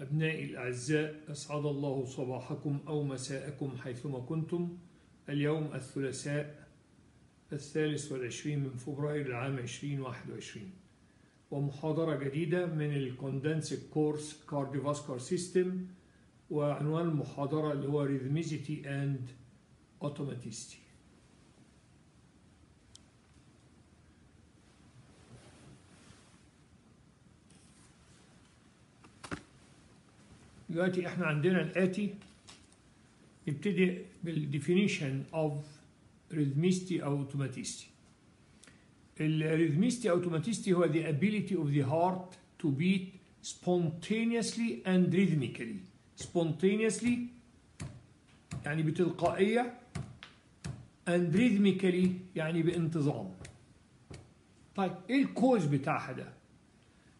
أبنائي الأعزاء أسعد الله صباحكم أو مساءكم حيثما كنتم. اليوم الثلاثاء الثالث والعشرين من فبراير العام 2021 ومحاضرة جديدة من ال condensed course cardiovascular system وعنوان المحاضرة اللي هو Rhythmicity and Automaticity. دلوقتي إحنا عندنا الاتي نبتدي بال definition of rhythmicity أو automaticity ال rhythmicity automaticity هو the ability of the heart to beat spontaneously and rhythmically. Spontaneously يعني بتلقائية and rhythmically يعني بانتظام. طيب إيه ال cause بتاعها ده؟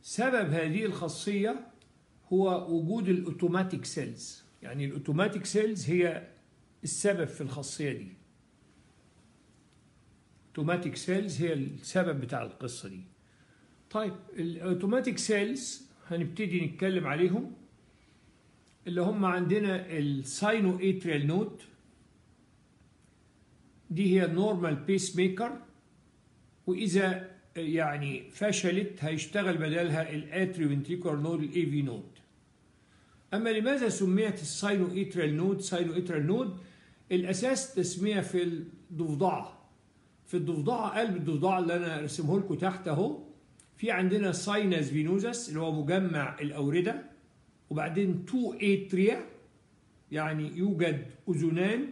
سبب هذه الخاصية هو وجود ال automatic cells يعني ال automatic cells هي السبب في الخاصية دي. automatic cells هي السبب بتاع القصة دي. طيب ال automatic cells هنبتدي نتكلم عليهم اللي هم عندنا ال sinoatrial node دي هي ال normal pacemaker وإذا يعني فشلت هيشتغل بدلها ال atrioventricular node ال AV node أما لماذا سميت ال sinoatrial node؟ sinoatrial node الأساس تسمية في الضفدعة. في الضفدعة قلب الضفدعة اللي أنا رسمه لكم تحت أهو. في عندنا sinus venosus اللي هو مجمع الأوردة. وبعدين two atria يعني يوجد أذنان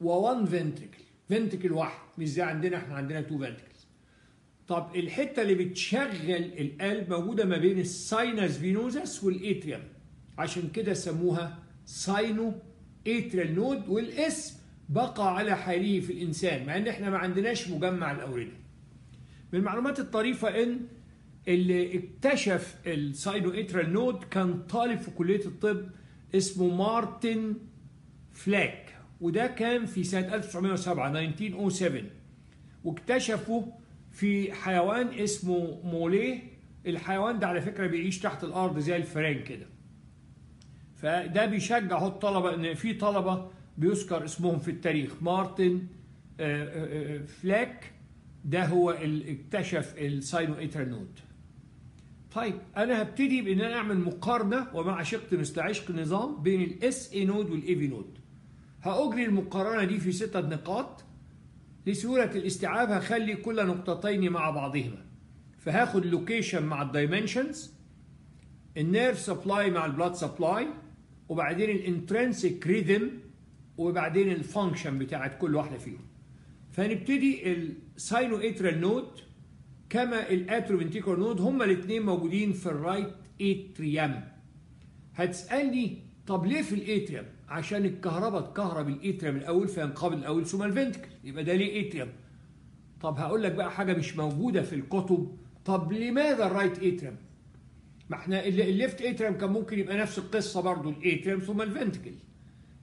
one ventricle ventricle واحد. مش زي عندنا إحنا عندنا two ventricles طب الحتة اللي بتشغل القلب موجودة ما بين ال sinus venosus وال atrium عشان كده سموها sino-atrial node والاسم بقى على حاله في الإنسان مع إن إحنا ما عندناش مجمع الاورده من المعلومات الطريفة إن اللي اكتشف ال sino-atrial node كان طالب في كلية الطب اسمه مارتن فلاك وده كان في سنة 1907 1907 واكتشفه في حيوان اسمه موليه الحيوان ده على فكرة بيعيش تحت الأرض زي الفئران كده. فده بيشجع الطلبة ان في طلبة بيذكر اسمهم في التاريخ. مارتن فلاك ده هو اللي اكتشف ال sino-atrial node طيب أنا هبتدي بإن أنا أعمل مقارنة ومعشق مثل عاشق النظام بين ال SA node وال AV node. هأجري المقارنة دي في ستة نقاط لسهولة الاستيعاب هخلي كل نقطتين مع بعضهما. فهاخد لوكيشن مع الدايمنشنز النيرف سبلاي مع البلاد سبلاي وبعدين الانترنسيك ريذم وبعدين الفانكشن بتاعت كل واحدة فيهم. فهنبتدي ال sino-atrial node كما ال atrioventricular node هما الاثنين موجودين في ال right atrium هتسألني طب ليه في ال atrium عشان الكهرباء تكهرب ال atrium الأول فينقبض الأول ثم ال ventricle يبقى ده ليه atrium طب هقول لك بقى حاجة مش موجودة في الكتب. طب لماذا ال right atrium ما إحنا ال left atrium كان ممكن يبقى نفس القصة برضو ال atrium ثم ال ventricle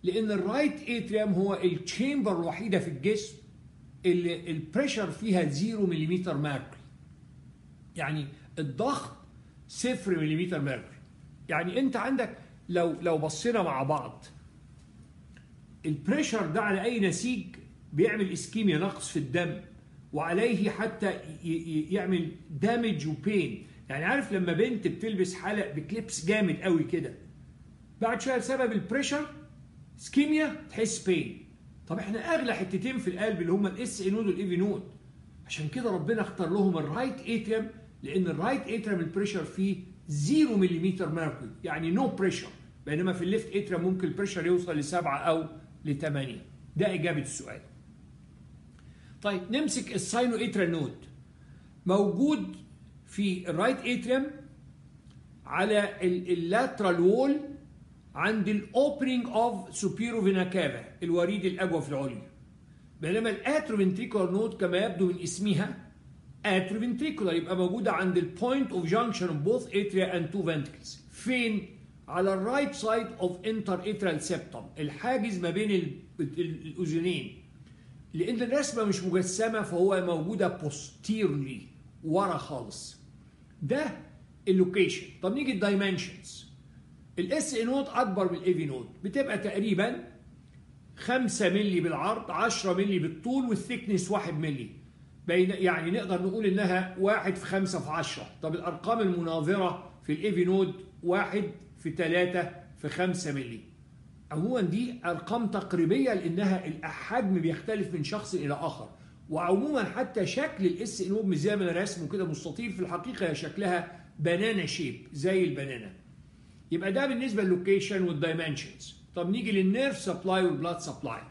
لأن الرايت اتريم هو التشامبر الوحيدة في الجسم اللي ال pressure فيها 0 ملم mercury يعني الضغط 0 ملم mercury يعني أنت عندك لو لو بصينا مع بعض ال pressure ده على أي نسيج بيعمل ischemia نقص في الدم وعليه حتى يعمل damage و pain يعني عارف لما بنت بتلبس حلق ب clips جامد قوي كده بعد شوية بسبب ال pressure ischemia تحس ب pain طب إحنا أغلى حتتين في القلب اللي هم ال SA node وال AV node. عشان كده ربنا اختار لهم الرايت اتريم لأن الرايت اتريم البريشر فيه 0 ملم ميركوري يعني نو no بريشر بينما في ال left atrium ممكن ال pressure يوصل لسبعة أو لثمانية ده إجابة السؤال. طيب نمسك ال sino-atrial node موجود في الرايت اتريم على ال lateral wall عند ال opening of superior vena cava الوريد الاجوف العلوي بينما ال atrioventricular node كما يبدو من اسمها atrioventricular يبقى موجودة عند ال point of junction both atria and two ventricles فين؟ على ال right side of interatrial septum الحاجز ما بين الأذنين. لأن الرسمة مش مجسمة فهو موجودة posteriorly ورا خالص. ده ال location طب نيجي ال dimensions ال SA node أكبر من ال AV node بتبقى تقريبا 5 مللي بالعرض 10 مللي بالطول وال thickness 1 مللي. بين يعني نقدر نقول إنها 1 في 5 في 10 طب الأرقام المناظرة في ال AV node 1 في 3 في 5 مللي. عموما دي أرقام تقريبية لإنها الحجم بيختلف من شخص إلى آخر. وعموما حتى شكل ال SA node مش زي ما أنا رسمه كده مستطيل في الحقيقة شكلها banana shape زي ال banana. يبقى ده بالنسبة لل location وال dimensions طب نيجي للنيرف سبلاي والبلاد سبلاي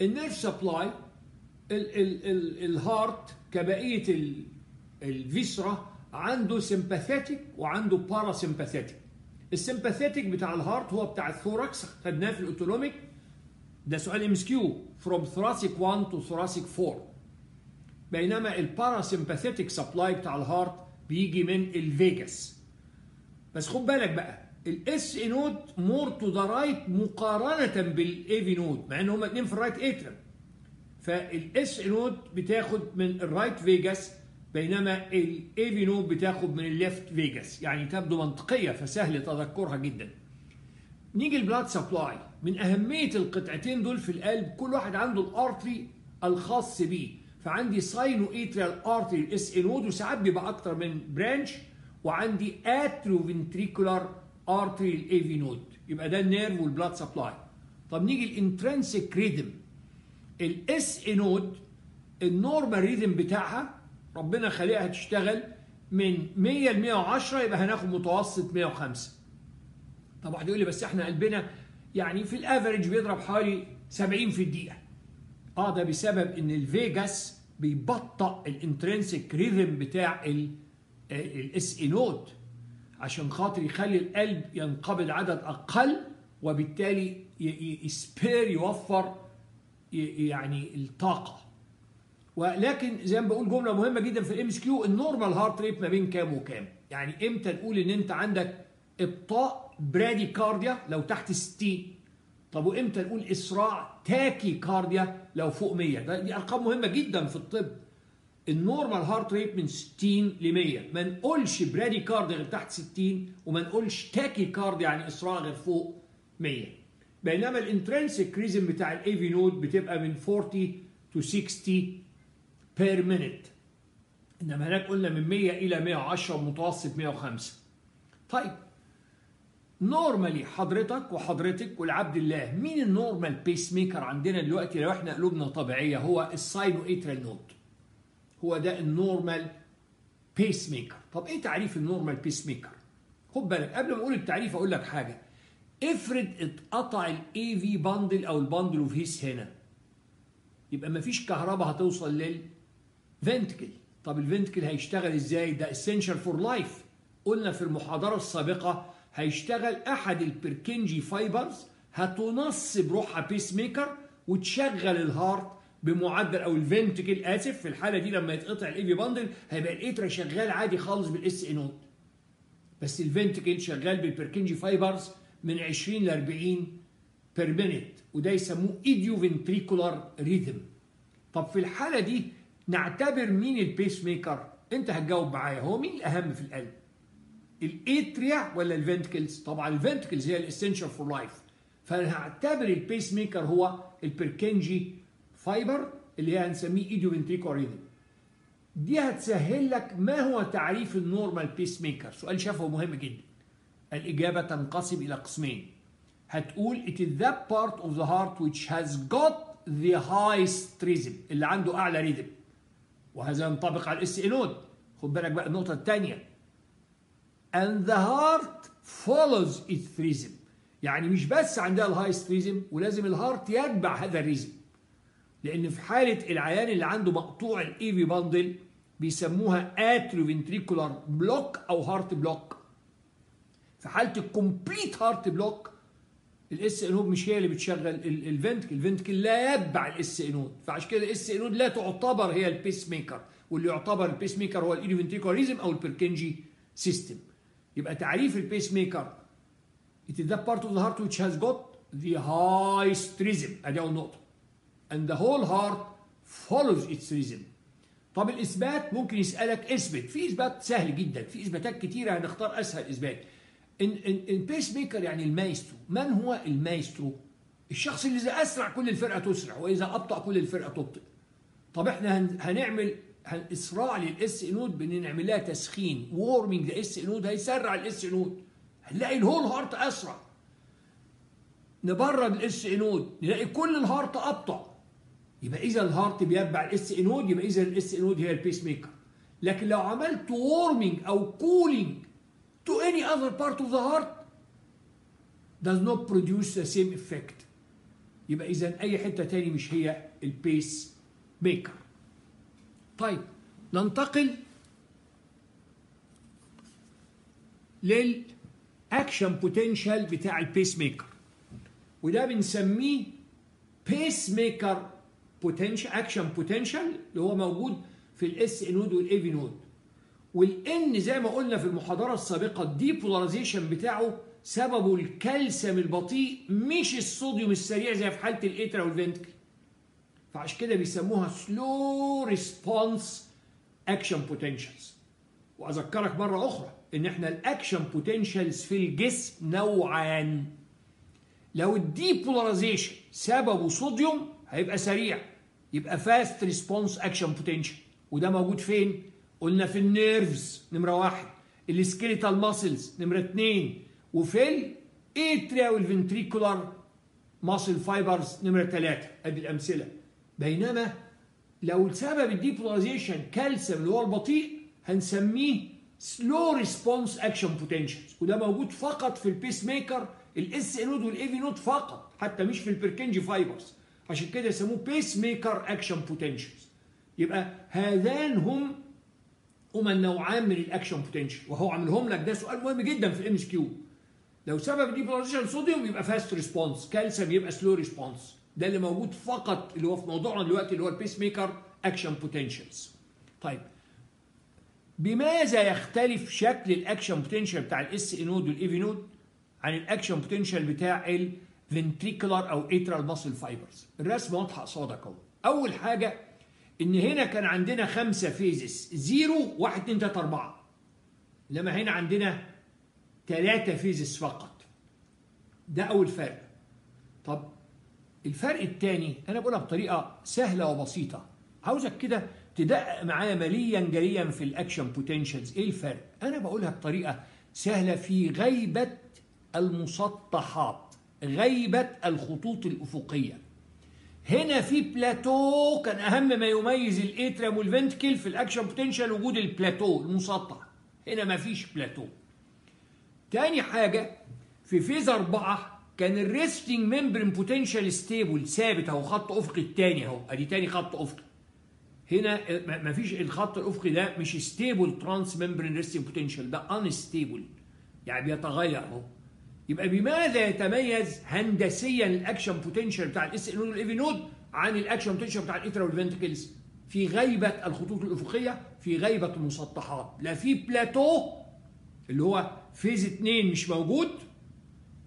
النيرف سبلاي الهارت كبقية ال viscera عنده sympathetic وعنده parasympathetic ال sympathetic بتاع ال heart هو بتاع ال thorax خدناه في ال autonomic ده سؤال MCQ. from thoracic 1 to thoracic 4 بينما ال parasympathetic supply بتاع ال heart بيجي من ال vagus بس خد بالك بقى ال SA node more to the right مقارنة بال AV node مع إن هما الاثنين في ال right atrium فال SA node بتاخد من ال right vagus بينما ال AV node بتاخد من ال left vagus يعني تبدو منطقية فسهل تذكرها جدا. نيجي ال blood supply من أهمية القطعتين دول في القلب كل واحد عنده ال artery الخاص بيه. فعندي sino-atrial artery ال SA node وساعات بيبقى أكتر من branch وعندي atrioventricular artery ال AV node يبقى ده ال nerve وال blood supply طب نيجي ال intrinsic rhythm ال SA node ال normal rhythm بتاعها ربنا خلقها تشتغل من 100 ل 110 يبقى هناخد متوسط 105 طب واحد يقول لي بس إحنا قلبنا يعني في ال average بيضرب حوالي 70 في الدقيقة. آه ده بسبب إن ال vagus بيبطئ ال intrinsic rhythm بتاع ال SA node عشان خاطر يخلي القلب ينقبض عدد أقل وبالتالي ي spare يوفر يعني الطاقة. ولكن زي ما بقول جملة مهمة جدا في ال MCQ ال normal heart rate ما بين كام وكام؟ يعني إمتى نقول إن أنت عندك إبطاء bradycardia لو تحت 60 طب وإمتى نقول إسراع tachycardia لو فوق 100 ده دي أرقام مهمة جدا في الطب. ال normal heart rate من 60 ل 100 ما نقولش bradycardia غير تحت 60 وما نقولش tachycardia يعني إسراع غير فوق 100 بينما ال intrinsic rhythm بتاع ال AV node بتبقى من 40 to 60 per minute إنما هناك قلنا من 100 إلى 110 متوسط 105 طيب normally حضرتك وحضرتك والعبد الله مين ال normal pacemaker عندنا دلوقتي؟ لو إحنا قلوبنا طبيعية هو ال sinoatrial node هو ده ال normal pacemaker طب إيه تعريف ال normal pacemaker خد بالك قبل ما أقول التعريف أقول لك حاجة. افرض اتقطع ال AV bundle أو ال bundle of His هنا. يبقى مفيش كهرباء هتوصل لل ventricle طب ال ventricle هيشتغل إزاي؟ ده essential for life قلنا في المحاضرة السابقة هيشتغل أحد ال Purkinje fibers هتنصب روحها pacemaker وتشغل ال heart بمعدل أو ال ventricle آسف. في الحالة دي لما يتقطع ال AV bundle هيبقى ال atria شغال عادي خالص بال SA node بس ال ventricle شغال بال Purkinje fibers من 20 ل 40 per minute وده يسموه idioventricular rhythm طب في الحالة دي نعتبر مين ال pacemaker انت هتجاوب معايا هو مين الأهم في القلب؟ ال atria ولا ال ventricles طبعا ال ventricles هي ال essential for life فانا هعتبر ال pacemaker هو ال Purkinje fiber اللي هي هنسميه idioventricular rhythm دي هتسهل لك ما هو تعريف ال normal pacemaker سؤال شفوي مهم جدا. الإجابة تنقسم إلى قسمين. هتقول it is that part of the heart which has got the highest rhythm اللي عنده أعلى rhythm وهذا ينطبق على ال SA node خد بالك بقى النقطة الثانية and the heart follows its rhythm. يعني مش بس عندها ال highest rhythm ولازم ال heart يتبع هذا ال rhythm لأن في حالة العيان اللي عنده مقطوع ال AV bundle بيسموها atrioventricular block أو heart block في حالة ال complete heart block ال SA node مش هي اللي بتشغل ال ventricle ال ventricle لا يتبع ال SA node فعشان كده ال SA node لا تعتبر هي ال pacemaker واللي يعتبر ال pacemaker هو ال idioventricular rhythm أو ال Purkinje system يبقى تعريف ال pacemaker It is that part of the heart which has got the highest rhythm أدي أول نقطة. And the whole heart follows its rhythm طب الإثبات ممكن يسألك إثبت. في إثبات سهل جدا. في إثباتات كتيرة. هنختار أسهل إثبات. ال pacemaker يعني المايسترو. من هو المايسترو؟ الشخص اللي إذا أسرع كل الفرقة تسرع وإذا أبطأ كل الفرقة تبطئ. طب إحنا هن- هنعمل هن- اسراع لل SA node بان نعمل لها تسخين warming ل SA node هيسرع ال SA node هنلاقي ال whole heart أسرع. نبرد ال SA node نلاقي كل ال heart أبطأ. يبقى إذا ال heart بيتبع ال SA node يبقى إذا ال SA node هي ال pacemaker لكن لو عملت warming أو cooling to any other part of the heart does not produce the same effect. يبقى إذا أي حتة تاني مش هي ال pacemaker طيب ننتقل لل action potential بتاع ال pacemaker وده بنسميه pacemaker potential action potential اللي هو موجود في ال SA node وال AV node والان زي ما قلنا في المحاضرة السابقة ال depolarization بتاعه سببه الكالسيوم البطيء مش الصوديوم السريع زي في حالة ال atria وال ventricle فعشان كده بيسموها slow response action potentials وأذكرك مرة أخرى إن إحنا ال action potentials في الجسم نوعان لو ال depolarization سببه صوديوم هيبقى سريع. يبقى fast response action potential وده موجود فين؟ قلنا في ال nerves نمرة واحد. ال skeletal muscles نمرة اثنين وفي ال atria وال ventricular muscle fibers نمرة ثلاثة أدي الأمثلة. بينما لو سبب ال depolarization كالسيوم اللي هو البطيء هنسميه slow response action potentials وده موجود فقط في ال pacemaker ال SA node وال AV node فقط حتى مش في ال Purkinje fibers عشان كده يسموه pacemaker action potentials يبقى هذان هم هما النوعان من ال action potential وهو عاملهم لك ده سؤال مهم جدا في ال MCQ لو سبب depolarization صوديوم يبقى fast response كالسيوم يبقى slow response ده اللي موجود فقط اللي هو في موضوعنا دلوقتي اللي هو ال pacemaker action potentials طيب بماذا يختلف شكل ال action potential بتاع ال SA node وال AV node عن ال action potential بتاع ال ventricular أو atrial muscle fibers الرسمه واضحة قصادك أهو. أول حاجة إن هنا كان عندنا خمسة phases zero واحد اتنين تلاتة أربعة. لما هنا عندنا ثلاثة phases فقط. ده أول فرق. الفرق الثاني أنا بقولها بطريقة سهلة وبسيطة. عاوزك كده تدقق معايا مليا جليا في ال action potentials إيه الفرق؟ أنا بقولها بطريقة سهلة في غيبة المسطحات غيبة الخطوط الأفقية. هنا في بلاتو كان أهم ما يميز ال atrium وال ventricle في ال action potential وجود البلاتو المسطح. هنا ما فيش بلاتو تاني حاجة في phase أربعة كان ال resting membrane potential stable ثابت أهو خط أفقي الثاني أهو. أدي تاني خط أفقي. هنا ما فيش الخط الأفقي ده مش stable transmembrane resting potential ده unstable يعني بيتغير أهو. يبقى بماذا يتميز هندسيا ال action potential بتاع ال SA وال AV node عن ال action potential بتاع ال atria وال ventricles في غيبة الخطوط الأفقية في غيبة المسطحات. لا في بلاتو اللي هو phase 2 مش موجود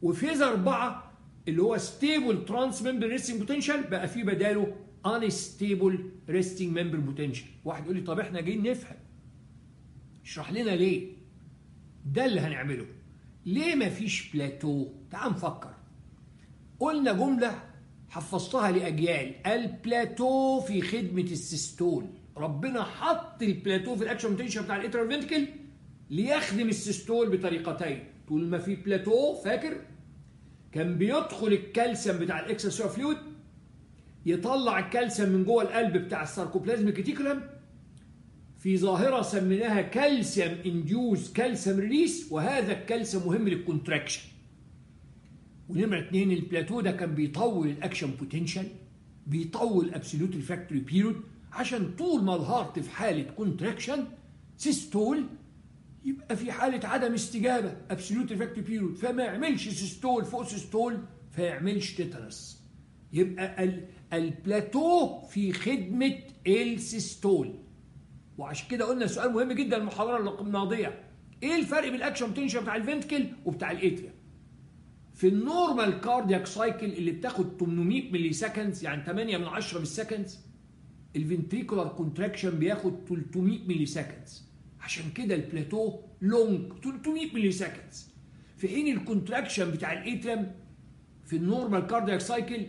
و phase 4 اللي هو stable transmembrane resting potential بقى في بداله unstable resting membrane potential واحد يقول لي طب إحنا جايين نفهم اشرح لنا ليه؟ ده اللي هنعمله. ليه ما فيش بلاتو تعال نفكر. قلنا جملة حفظتها لأجيال البلاتو في خدمة ال systole. ربنا حط البلاتو في ال action potential بتاع ال atria وال ventricle ليخدم ال systole بطريقتين. طول ما في بلاتو فاكر؟ كان بيدخل الكالسيوم بتاع ال extracellular fluid يطلع الكالسيوم من جوه القلب بتاع ال sarcoplasmic reticulum في ظاهرة سميناها calcium induced calcium release وهذا الكالسيوم مهم لل contraction ونمره اثنين البلاتو ده كان بيطول ال action potential بيطول absolute refractory period عشان طول ما ال heart في حالة contraction systole يبقى في حالة عدم استجابة. absolute refractory period فما يعملش systole فوق systole فيعملش tetanus يبقى البلاتو في خدمة ال systole. وعشان كده قلنا سؤال مهم جدا المحاضرة الماضيه إيه الفرق بين ال action potential بتاع ال ventricle وبتاع ال atria في ال normal cardiac cycle اللي بتاخد 800 milliseconds يعني 8 من 10 بال seconds ال ventricular contraction بياخد 300 milliseconds عشان كده ال plateau long 300 milliseconds في حين ال contraction بتاع ال atrium في ال normal cardiac cycle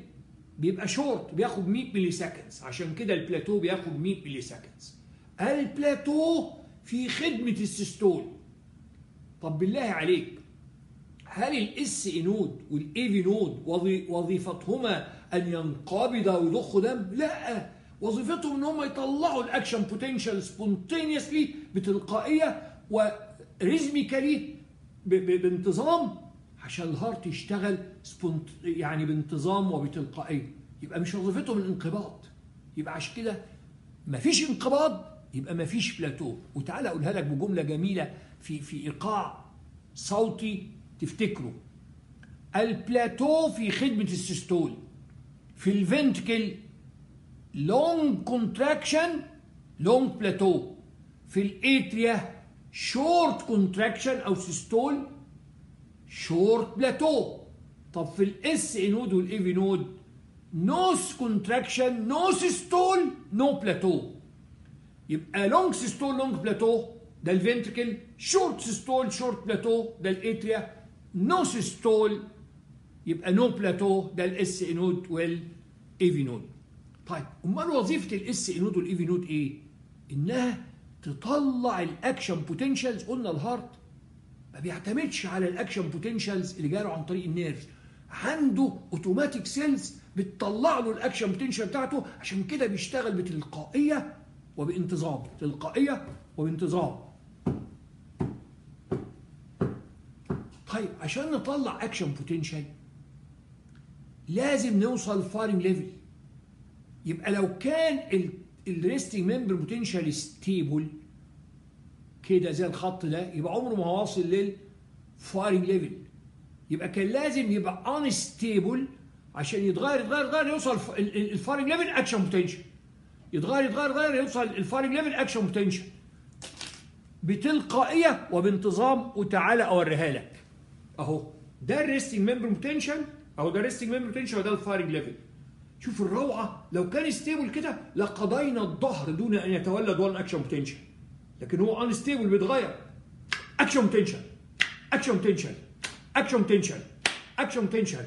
بيبقى شورت بياخد 100 milliseconds عشان كده البلاتو بياخد 100 milliseconds البلاتو في خدمة ال systole. طب بالله عليك هل ال SA node وال AV node وظيفتهما أن ينقبضا ويضخوا دم؟ لا. وظيفتهم إن هم يطلعوا ال action potential spontaneously بتلقائية و rhythmically بانتظام عشان ال heart يشتغل spontaneous يعني بانتظام وبتلقائية. يبقى مش وظيفتهم الانقباض. يبقى عشان كده مفيش انقباض يبقى مفيش بلاتو. وتعالى أقولها لك بجملة جميلة في في إيقاع صوتي تفتكروا البلاتو في خدمة ال systole في ال ventricle long contraction long plateau في ال atria short contraction أو systole short plateau طب في ال SA node وال AV node no contraction no systole no plateau يبقى long systole long plateau ده ال ventricle short systole short plateau ده ال atria no systole يبقى no plateau ده ال SA node وال AV node طيب أمال وظيفة ال SA node وال AV node إيه؟ إنها تطلع ال action potentials قلنا ال heart ما بيعتمدش على ال action potentials اللي جاله عن طريق ال nerve. عنده automatic cells بتطلع له ال action potential بتاعته عشان كده بيشتغل بتلقائية وبانتظام تلقائية وبانتظام. طيب عشان نطلع action potential لازم نوصل firing level يبقى لو كان ال resting membrane potential stable كده زي الخط ده يبقى عمره ما واصل لل firing level يبقى كان لازم يبقى unstable عشان يتغير يتغير يتغير يوصل ال firing level action potential يتغير يتغير يتغير يوصل ال firing level action potential بتلقائية وبانتظام وتعالى أوريها لك. أهو ده ال resting membrane potential أهو ده ال resting membrane potential وده ال firing level شوف الروعة لو كان stable كده لقضينا الظهر دون أن يتولد ولا action potential لكن هو unstable بيتغير. action potential action potential action potential action potential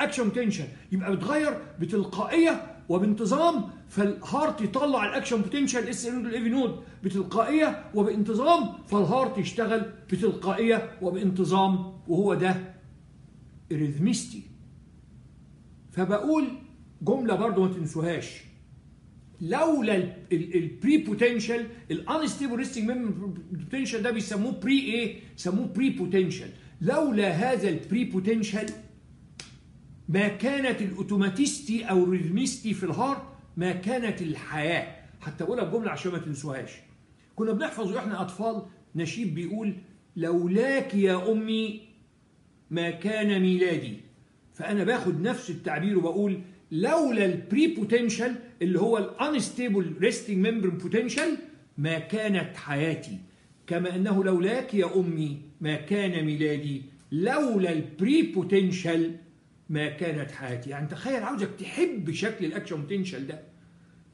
action potential يبقى بيتغير بتلقائية وبانتظام فال heart يطلع ال action potential SA node ال AV node بتلقائية وبانتظام فال heart يشتغل بتلقائية وبانتظام وهو ده rhythmicity فبقول جملة برضو ما تنسوهاش. لولا ال prepotential ال unstable resting potential ده بيسموه pre إيه؟ بيسموه prepotential لولا هذا ال prepotential ما كانت ال automaticity أو ال rhythmicity في ال heart ما كانت الحياة. حتى اقولها بجملة عشان ما تنسوهاش. كنا بنحفظ وإحنا أطفال نشيد بيقول لولاك يا أمي ما كان ميلادي. فأنا باخد نفس التعبير وبقول لولا ال prepotential اللي هو ال unstable resting membrane potential ما كانت حياتي. كما أنه لولاك يا أمي ما كان ميلادي. لولا ال prepotential ما كانت حياتي. يعني تخيل عاوزك تحب شكل ال action potential ده.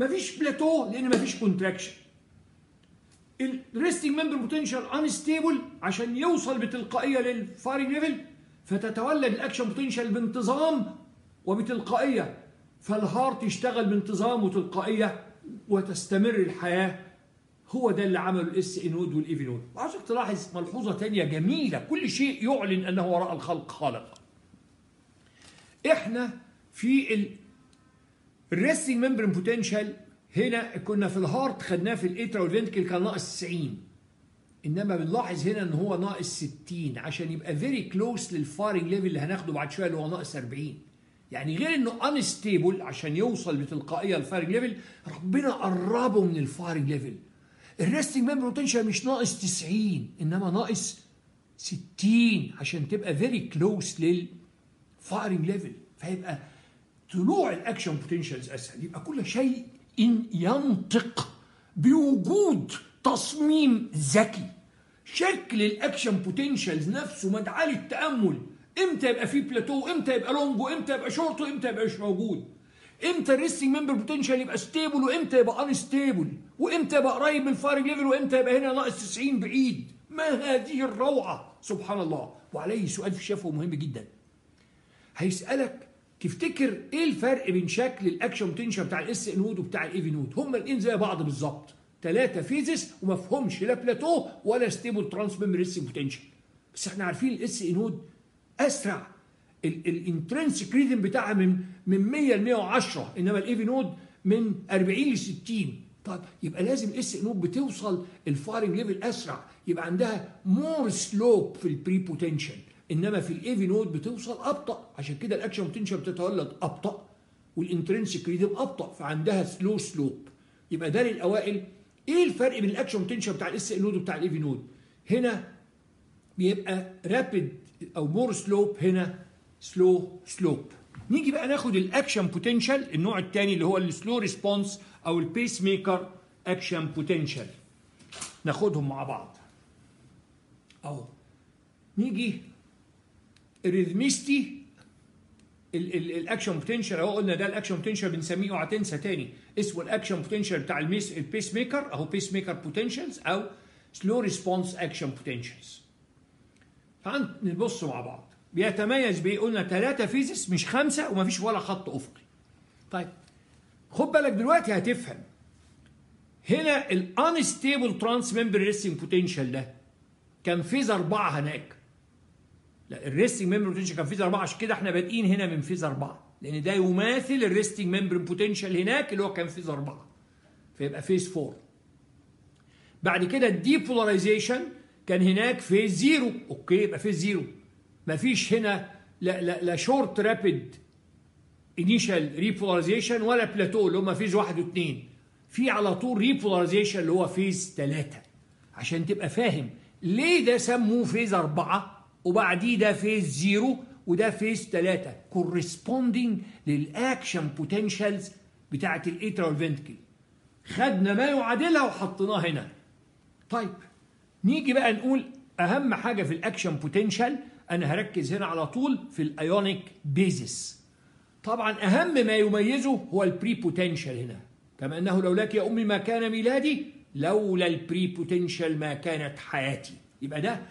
مفيش بلاتو لأن مفيش contraction ال resting membrane potential unstable عشان يوصل بتلقائية لل firing level فتتولد ال action potential بانتظام وبتلقائية. فال heart يشتغل بانتظام وتلقائيه وتستمر الحياة. هو ده اللي عمله ال SA node وال AV node تلاحظ ملحوظة ثانية جميلة. كل شيء يعلن أنه وراء الخلق خالق. إحنا في ال resting membrane potential هنا كنا في ال heart خدناه في ال atria وال ventricle كان ناقص 90 إنما بنلاحظ هنا إن هو ناقص 60 عشان يبقى very close لل firing level اللي هناخده بعد شوية اللي هو ناقص 40 يعني غير إنه unstable عشان يوصل بتلقائية لل firing level ربنا قربه من ال firing level ال resting membrane potential مش ناقص 90 إنما ناقص 60 عشان تبقى very close لل firing level فيبقى طلوع ال action potentials أسهل. يبقى كل شيء إن ينطق بوجود تصميم ذكي. شكل ال action potentials نفسه مدعاة للتأمل. إمتى يبقى فيه بلاتو إمتى يبقى long وامتى يبقى شورت وامتى يبقى مش موجود؟ إمتى ال resting membrane potential يبقى stable وامتى يبقى unstable وامتى يبقى قريب من ال firing level وامتى يبقى هنا ناقص 90 بعيد؟ ما هذه الروعة؟ سبحان الله. وعليه سؤال في الشفوي مهم جدا. هيسألك تفتكر إيه الفرق بين شكل ال action potential بتاع ال SA node وبتاع ال AV node هما الاثنين زي بعض بالظبط. ثلاثة phases وما فيهمش لا بلاتو ولا stable transmembrane resting potential بس إحنا عارفين ال SA node أسرع. ال intrinsic rhythm بتاعها من من 100 ل 110 إنما ال AV node من 40 ل 60 طيب يبقى لازم ال SA node بتوصل ال firing level أسرع. يبقى عندها more slope في ال prepotential إنما في ال AV node بتوصل أبطأ. عشان كده ال action potential بتتولد أبطأ وال intrinsic rhythm أبطأ فعندها slow slope يبقى ده للأوائل. إيه الفرق بين ال action potential بتاع ال SA node وبتاع ال AV node هنا بيبقى rapid أو more slope هنا slow slope نيجي بقى ناخد ال action potential النوع الثاني اللي هو ال slow response أو ال pacemaker action potential ناخدهم مع بعض. أهو. نيجي ال rhythmicity ال action potential أهو قلنا ده ال action potential بنسميه اوعى تنسى تاني. اسمه ال action potential بتاع ال pacemaker أهو pacemaker potentials أو slow response action potentials نبص مع بعض. بيتميز بايه قلنا ثلاثة phases مش خمسة ومفيش ولا خط أفقي. طيب خد بالك دلوقتي هتفهم. هنا ال unstable transmembrane resting potential ده كان phase أربعة هناك. لا ال resting membrane potential كان phase أربعة عشان كده إحنا بادئين هنا من phase أربعة. لأن ده يماثل ال resting membrane potential هناك اللي هو كان phase أربعة. فيبقى phase four. بعد كده ال depolarization كان هناك phase zero. okay يبقى phase zero. مفيش هنا لا لا, لا short rapid initial repolarization ولا بلاتو اللي هم phase واحد واثنين في على طول repolarization اللي هو phase ثلاثة عشان تبقى فاهم ليه ده سموه phase أربعة وبعديه ده phase zero وده phase ثلاثة corresponding لل action potentials بتاعة ال atrial ventricle خدنا ما يعادلها وحطيناه هنا. طيب نيجي بقى نقول أهم حاجة في ال action potential أنا هركز هنا على طول في ال ionic basis طبعا أهم ما يميزه هو ال prepotential هنا. كما أنه لولاك يا أمي ما كان ميلادي لولا ال prepotential ما كانت حياتي. يبقى ده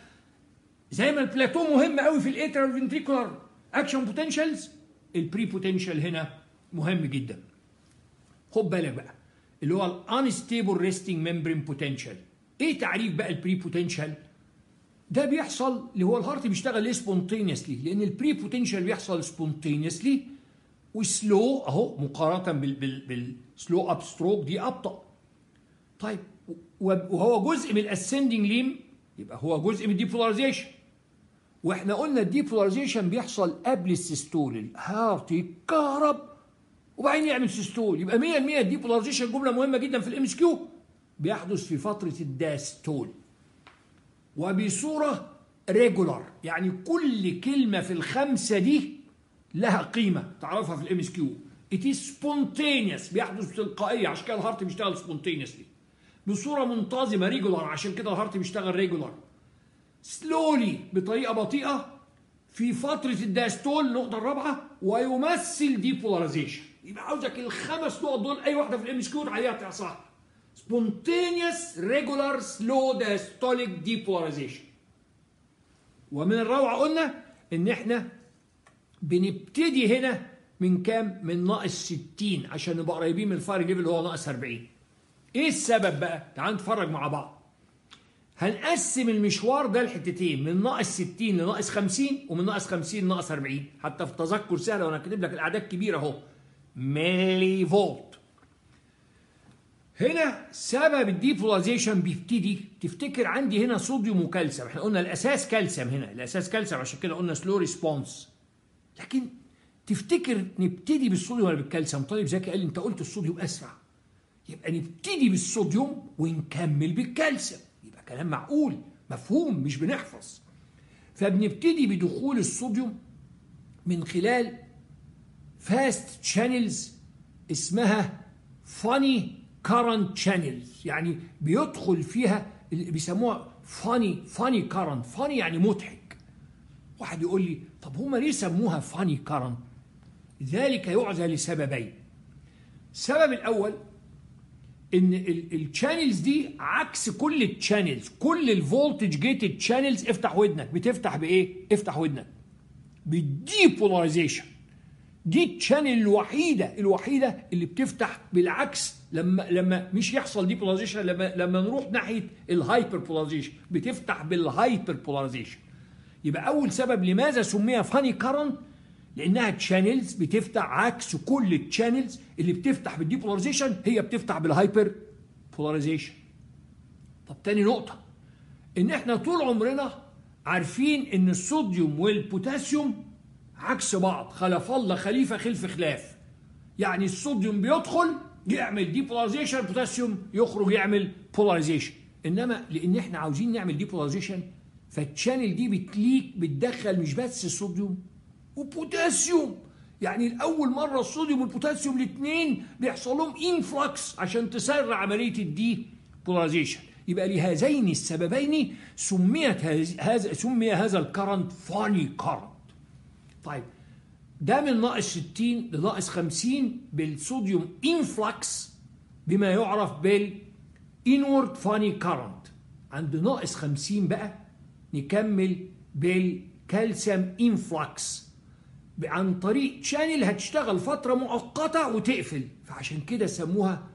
زي ما البلاتو مهم قوي في ال atrial ventricular action potentials ال prepotential هنا مهم جدا. خد بالك بقى اللي هو ال unstable resting membrane potential إيه تعريف بقى ال prepotential ده بيحصل اللي هو ال heart بيشتغل ليه spontaneously لأن ال prepotential بيحصل spontaneously و slow أهو مقارنة بال slow upstroke دي أبطأ. طيب وهو جزء من ال ascending limb يبقى هو جزء من ال depolarization وإحنا قلنا ال depolarization بيحصل قبل ال systole. ال heart يتكهرب وبعدين يعمل systole. يبقى 100% ال depolarization جملة مهمة جدا في ال MCQ بيحدث في فترة ال diastole. وبصورة regular يعني كل كلمة في الخمسة دي لها قيمة. تعرفها في ال MCQ it spontaneous بيحدث بتلقائيه عشان كده ال heart بيشتغل spontaneously بصورة منتظمة regular عشان كده ال heart بيشتغل regular slowly بطريقة بطيئة في فترة ال diastole النقطة الرابعة ويمثل depolarization يبقى عاوزك الخمس نقط دول أي واحدة في ال MCQ عليها صح. spontaneous regular slow diastolic depolarization ومن الروعة قلنا إن إحنا بنبتدي هنا من كام؟ من ناقص 60 عشان نبقى قريبين من ال fire level اللي هو ناقص 40 إيه السبب بقى؟ تعال نتفرج مع بعض. هنقسم المشوار ده لحتتين من ناقص 60 لناقص 50 ومن ناقص 50 لناقص 40 حتى في التذكر سهله وأنا كاتب لك الأعداد كبيرة أهو. ملي فولت. هنا سبب ال depolarization بيبتدي تفتكر عندي هنا صوديوم وكالسيوم. إحنا قلنا الأساس كالسيوم هنا الأساس كالسيوم عشان كده قلنا slow response لكن تفتكر نبتدي بالصوديوم ولا بالكالسيوم؟ طالب ذكي قال لي انت قلت الصوديوم أسرع. يبقى نبتدي بالصوديوم ونكمل بالكالسيوم. يبقى كلام معقول مفهوم مش بنحفظ. فبنبتدي بدخول الصوديوم من خلال fast channels اسمها funny current channels يعني بيدخل فيها بيسموها funny funny current funny يعني مضحك. واحد يقول لي طب هما ليه سموها funny current ذلك يعزى لسببين. السبب الأول إن ال channels دي عكس كل ال channels كل ال voltage gated channels افتح ودنك. بتفتح بإيه؟ افتح ودنك. بال depolarization دي ال channel الوحيدة الوحيدة اللي بتفتح بالعكس لما لما مش يحصل depolarization لما لما نروح ناحية ال hyperpolarization بتفتح بال hyperpolarization يبقى أول سبب لماذا سميها funny current لأنها channels بتفتح عكس كل ال channels اللي بتفتح بال depolarization هي بتفتح بال hyperpolarization طب تاني نقطة إن إحنا طول عمرنا عارفين إن الصوديوم والبوتاسيوم عكس بعض. خلف الله خليفة خلف خلاف. يعني الصوديوم بيدخل يعمل depolarization البوتاسيوم يخرج يعمل polarization إنما لأن إحنا عاوزين نعمل depolarization فال channel دي بتليك بتدخل مش بس صوديوم وبوتاسيوم يعني الأول مرة الصوديوم والبوتاسيوم الاثنين بيحصل لهم influx عشان تسرع عملية ال depolarization يبقى لهذين السببين سميت هذا سمي هذا ال current funny current طيب ده من ناقص 60 لناقص 50 بالصوديوم influx بما يعرف بال inward funny current عند ناقص 50 بقى نكمل بالكالسيوم influx عن طريق channel هتشتغل فترة مؤقتة وتقفل. فعشان كده سموها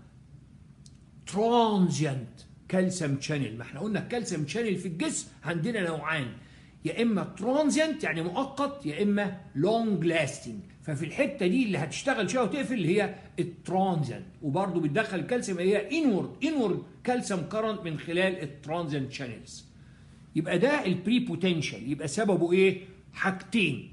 transient calcium channel ما إحنا قلنا ال calcium channel في الجسم عندنا نوعان. يا إما transient يعني مؤقت يا إما long lasting ففي الحتة دي اللي هتشتغل شوية وتقفل هي ال transient وبرضه بتدخل الكالسيوم هي inward inward calcium current من خلال ال transient channels يبقى ده ال prepotential يبقى سببه إيه؟ حاجتين.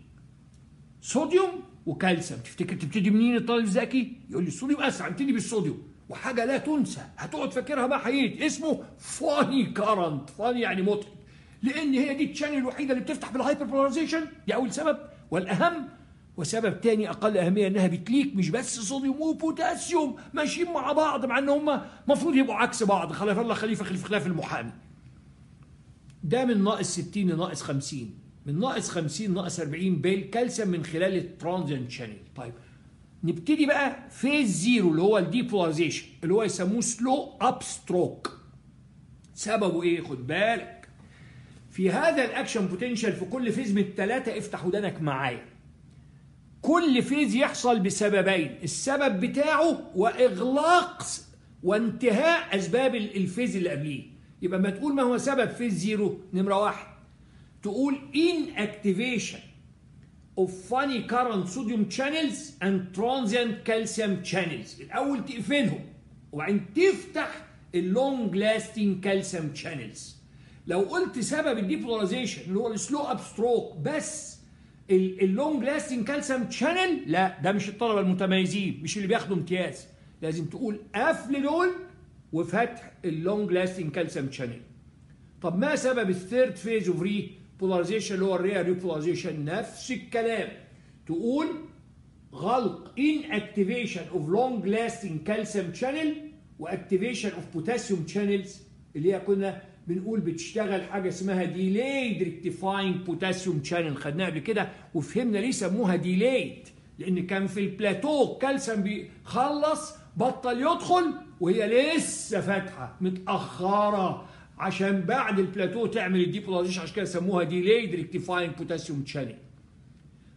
صوديوم وكالسيوم تفتكر تبتدي منين الطالب الذكي؟ يقول لي الصوديوم أسرع ابتدي بالصوديوم. وحاجة لا تنسى. هتقعد فاكرها بقى حقيقي اسمه funny current funny يعني مضحك. لأن هي دي ال channel الوحيدة اللي بتفتح بال hyperpolarization دي أول سبب. والأهم وسبب تاني أقل أهمية إنها بتليك مش بس صوديوم وبوتاسيوم ماشيين مع بعض مع إن هم المفروض يبقوا عكس بعض. خلف الله خليفة خلف خلاف المحامي. ده من ناقص 60 لناقص 50 من ناقص 50 ناقص 40 بالكالسيوم من خلال ال transient channel طيب نبتدي بقى phase zero اللي هو ال depolarization اللي هو يسموه slow upstroke سببه إيه؟ خد بالك. في هذا ال action potential في كل phase من الثلاثه افتح ودانك معايا. كل phase يحصل بسببين السبب بتاعه وإغلاق وانتهاء أسباب ال phase اللي قبليه. يبقى ما تقول ما هو سبب phase zero نمرة واحد. تقول inactivation of funny current sodium channels and transient calcium channels. الأول تقفلهم وبعدين تفتح ال long lasting calcium channels لو قلت سبب ال depolarization اللي هو ال slow upstroke بس ال long lasting calcium channel لا ده مش الطلبة المتميزين مش اللي بياخدوا امتياز. لازم تقول قفل دول وفتح ال long lasting calcium channel طب ما سبب ال third phase of repolarization اللي هو ال re repolarization نفس الكلام. تقول غلق inactivation of long lasting calcium channel و activation of potassium channels اللي هي كنا بنقول بتشتغل حاجة اسمها delayed rectifying potassium channel. خدناها قبل كده وفهمنا ليه سموها delayed لأن كان في البلاتو كالسيوم بيخلص بطل يدخل وهي لسه فاتحة متأخرة. عشان بعد البلاتو تعمل ال depolarization عشان كده سموها delayed rectifying potassium channel.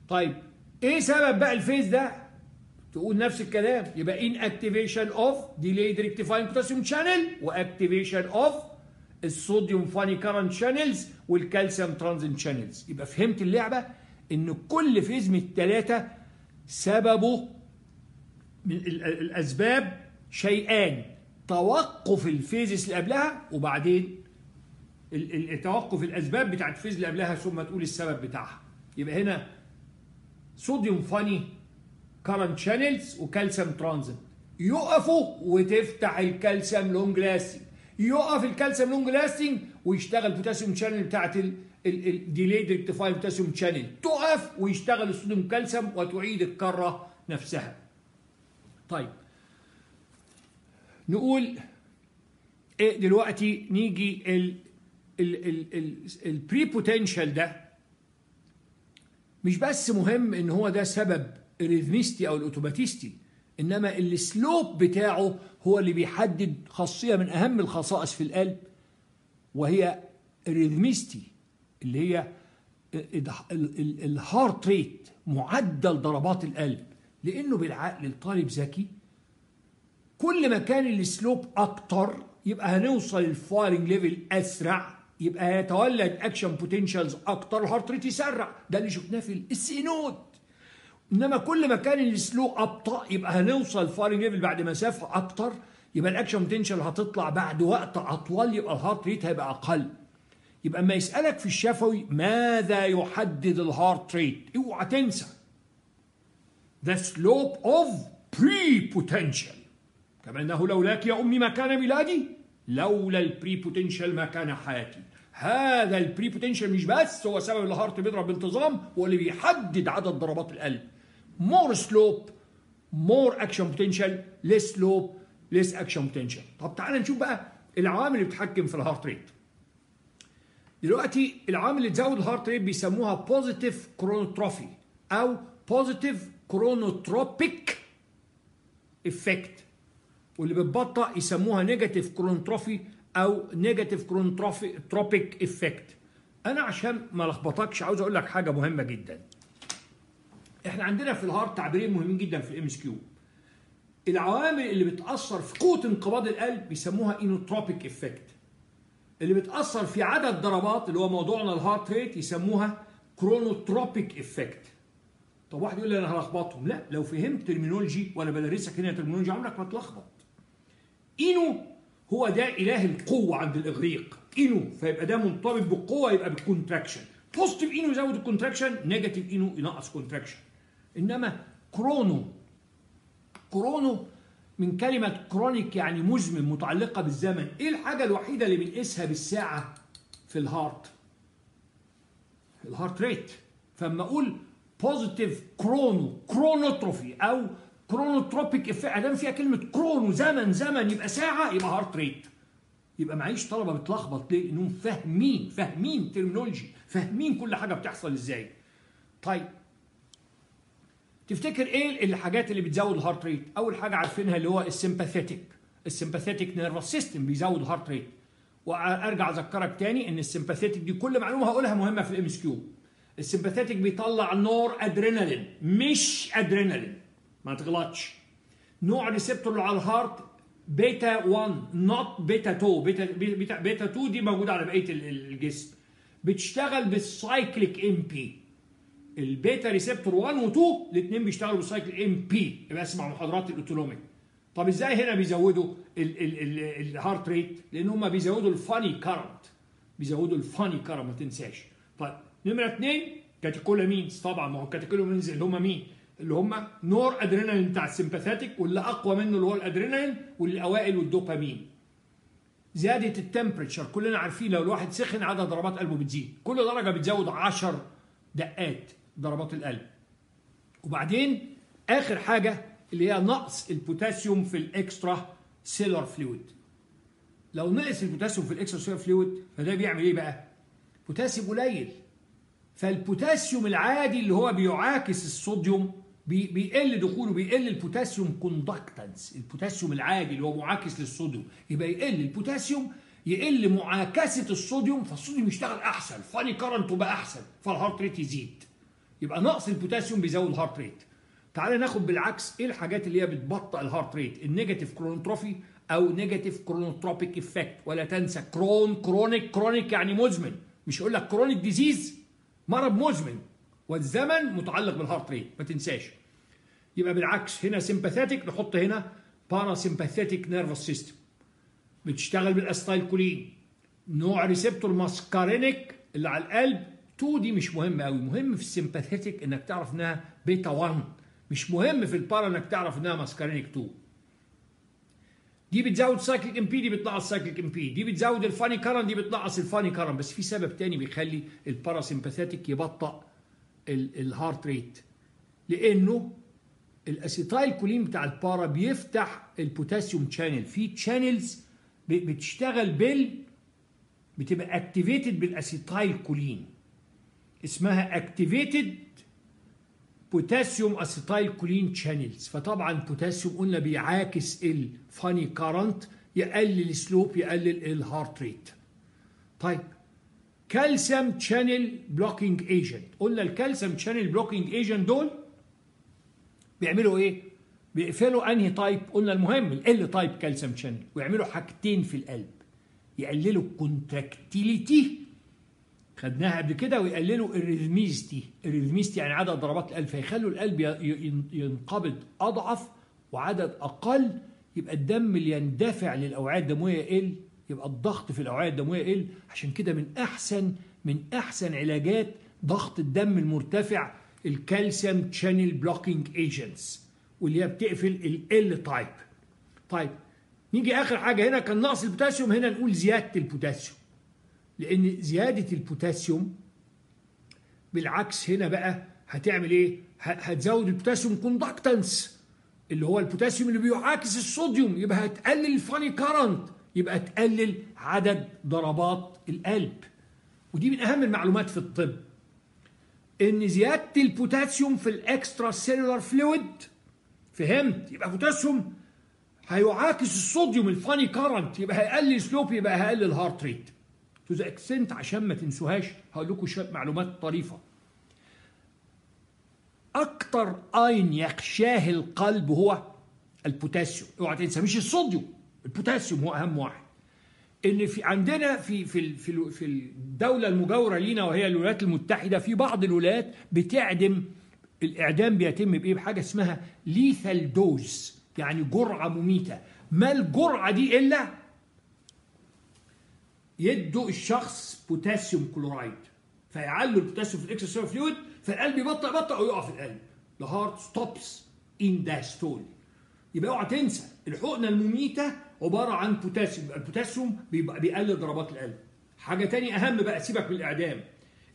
طيب إيه سبب بقى ال phase ده؟ تقول نفس الكلام يبقى inactivation of delayed rectifying potassium channel و activation of الصوديوم funny current channels والكالسيوم transient channels. يبقى فهمت اللعبة إن كل phase من الثلاثه سببه من الأسباب شيئان. توقف ال phases اللي قبلها وبعدين توقف الأسباب بتاعت ال phase اللي قبلها ثم تقول السبب بتاعها. يبقى هنا صوديوم funny current channels وكالسيوم transient يقفوا وتفتح الكالسيوم long lasting يقف الكالسيوم long lasting ويشتغل potassium channel بتاعت ال delayed rectifying potassium channel تقف ويشتغل الصوديوم كالسيوم وتعيد الكرة نفسها. طيب. نقول إيه دلوقتي نيجي ال prepotential ده. مش بس مهم إن هو ده سبب ال rhythmicity أو ال automaticity إنما ال slope بتاعه هو اللي بيحدد خاصية من أهم الخصائص في القلب وهي ال rhythmicity اللي هي ال heart rate معدل ضربات القلب. لأنه بالعقل الطالب ذكي كل ما كان ال slope أكتر يبقى هنوصل ال firing level أسرع يبقى هيتولد action potentials أكتر ال heart rate يسرع. ده اللي شفناه في ال SA node. إنما كل ما كان ال slope أبطأ يبقى هنوصل ال firing level بعد مسافه أكتر يبقى ال action potential هتطلع بعد وقت أطول يبقى ال heart rate هيبقى أقل. يبقى اما يسألك في الشفوي ماذا يحدد ال heart rate اوعى تنسى. The slope of pre-potential. كما أنه لولاك يا أمي ما كان ميلادي لولا ال prepotential ما كان حياتي. هذا ال prepotential مش بس هو سبب ال heart بيضرب بانتظام هو اللي بيحدد عدد ضربات القلب. More slope more action potential less slope less action potential. طب تعالى نشوف بقى العوامل اللي بتتحكم في ال heart rate دلوقتي العوامل اللي تزود ال heart rate بيسموها positive chronotropy أو positive chronotropic effect واللي بتبطأ يسموها negative chronotropy أو negative chronotropic effect أنا عشان ما لخبطكش عاوز أقول لك حاجة مهمة جدا. إحنا عندنا في ال heart تعبيرين مهمين جدا في ال MCQ العوامل اللي بتأثر في قوة انقباض القلب بيسموها inotropic effect اللي بتأثر في عدد ضربات اللي هو موضوعنا ال heart rate يسموها chronotropic effect طب واحد يقول لي أنا هلخبطهم. لا لو فهمت terminology وأنا بدرسك هنا terminology عمرك ما تلخبط. ino هو ده إله القوة عند الإغريق. ino فيبقى ده مرتبط بالقوة يبقى بال contraction positive ino يزود ال contraction negative ino ينقص contraction إنما chrono chrono من كلمة chronic يعني مزمن متعلقة بالزمن. إيه الحاجة الوحيدة اللي بنقيسها بالساعة؟ في ال heart. ال heart rate فاما أقول positive chrono chronotropy أو chronotropic ادام فيها كلمة chrono زمن زمن يبقى ساعة يبقى heart rate يبقى معيش طلبة بتلخبط ليه؟ انهم فاهمين فاهمين terminology فاهمين كل حاجة بتحصل إزاي. طيب تفتكر إيه الحاجات اللي بتزود ال heart rate؟ أول حاجة عارفينها اللي هو ال sympathetic ال sympathetic nervous system بيزود ال heart rate. وأرجع أذكرك تاني إن ال sympathetic دي كل معلومة هقولها مهمة في ال MCQ. ال sympathetic بيطلع نور ادرينالين مش ادرينالين ما تغلطش نوع receptor اللي على ال heart beta 1 not beta 2 beta beta, beta 2 دي موجودة على بقية الجسم. بتشتغل بال cyclic AMP. ال beta receptor 1 و 2 الاثنين بيشتغلوا بال cyclic AMP. يبقى اسمع محاضرات ال autonomic طب إزاي هنا بيزودوا ال heart rate؟ لأن هم بيزودوا ال funny current. بيزودوا ال funny current ما تنساش. طيب نمرة اثنين catecholamines طبعا ما هو catecholamines اللي هم مين؟ اللي هم نور ادرينالين بتاع ال sympathetic واللي أقوى منه اللي هو الادرينالين والأوائل والدوبامين. زيادة ال temperature كلنا عارفين لو الواحد سخن عدد ضربات قلبه بتزيد. كل درجة بتزود 10 دقات ضربات القلب. وبعدين آخر حاجة اللي هي نقص البوتاسيوم في ال extra cellular fluid. لو نقص البوتاسيوم في ال extracellular fluid فده بيعمل إيه بقى؟ بوتاسيوم قليل. فالبوتاسيوم العادي اللي هو بيعاكس الصوديوم بيقل دخوله بيقل البوتاسيوم conductance البوتاسيوم العادي اللي هو معاكس للصوديوم. يبقى يقل البوتاسيوم يقل معاكسة الصوديوم فالصوديوم يشتغل أحسن funny current بقى أحسن فال heart rate يزيد. يبقى نقص البوتاسيوم بيزود ال heart rate تعال ناخد بالعكس إيه الحاجات اللي هي بتبطئ ال heart rate ال negative chronotropy أو negative chronotropic effect. ولا تنسى chron chronic chronic يعني مزمن. مش يقول لك chronic disease مرض مزمن. والزمن متعلق بال heart rate ما تنساش. يبقى بالعكس هنا sympathetic نحط هنا parasympathetic nervous system بتشتغل بال acetylcholine. نوع receptor muscarinic اللي على القلب 2 دي مش مهم قوي مهم في السمباثيتك إنك تعرف إنها بيتا 1 مش مهم في البارا إنك تعرف إنها ماسكارينيك 2 دي بتزود سايكليك ام بي دي بتنقص سايكليك ام بي دي بتزود الفاني كارن دي بتنقص الفاني كارن بس في سبب تاني بيخلي الباراسمباثيتك يبطأ. الهارت ريت لأنه الاسيتايل كولين بتاع البارا بيفتح البوتاسيوم شانل في تشانلز بتشتغل بال بتبقى activated بال acetylcholine اسمها activated potassium acetylcholine channels فطبعا بوتاسيوم قلنا بيعاكس ال funny current يقلل ال slope يقلل ال heart rate طيب calcium channel blocking agent قلنا ال calcium channel blocking agent دول بيعملوا إيه؟ بيقفلوا أنهي type قلنا المهم ال L-type calcium channel ويعملوا حاجتين في القلب. يقللوا ال contractility خدناها قبل كده ويقللوا ال rhythmicity ال rhythmicity يعني عدد ضربات القلب. فيخلوا القلب ينقبض أضعف وعدد أقل يبقى الدم اللي يندفع للأوعية الدموية يقل يبقى الضغط في الأوعية الدموية يقل عشان كده من احسن من أحسن علاجات ضغط الدم المرتفع ال calcium channel blocking agents واللي هي بتقفل ال L-type طيب نيجي آخر حاجة هنا كان نقص البوتاسيوم هنا نقول زيادة البوتاسيوم. لأن زيادة البوتاسيوم بالعكس هنا بقى هتعمل إيه؟ هتزود ال potassium conductance اللي هو البوتاسيوم اللي بيعاكس الصوديوم يبقى هتقلل ال funny current يبقى تقلل عدد ضربات القلب. ودي من أهم المعلومات في الطب إن زيادة البوتاسيوم في ال extracellular fluid فهمت؟ يبقى بوتاسيوم هيعاكس الصوديوم ال funny current يبقى هيقلل slope يبقى هيقلل heart rate. to the extent عشان ما تنسوهاش هقول لكم شوية معلومات طريفة. أكتر آين يخشاه القلب هو البوتاسيوم. اوعى تنسى مش الصوديوم. البوتاسيوم هو أهم واحد. إن في عندنا في في في في الدولة المجاورة لينا وهي الولايات المتحدة في بعض الولايات بتعدم الإعدام بيتم بإيه؟ بحاجة اسمها lethal dose يعني جرعة مميتة. ما الجرعة دي إلا يدوا الشخص potassium chloride. فيعلوا البوتاسيوم في ال extra fluid فالقلب يبطأ يبطأ ويقع في القلب. The heart stops in diastole. يبقى اوعى تنسى الحقنة المميتة عبارة عن بوتاسيوم. البوتاسيوم بيقلل ضربات القلب. حاجة تانية أهم بقى سيبك من الإعدام.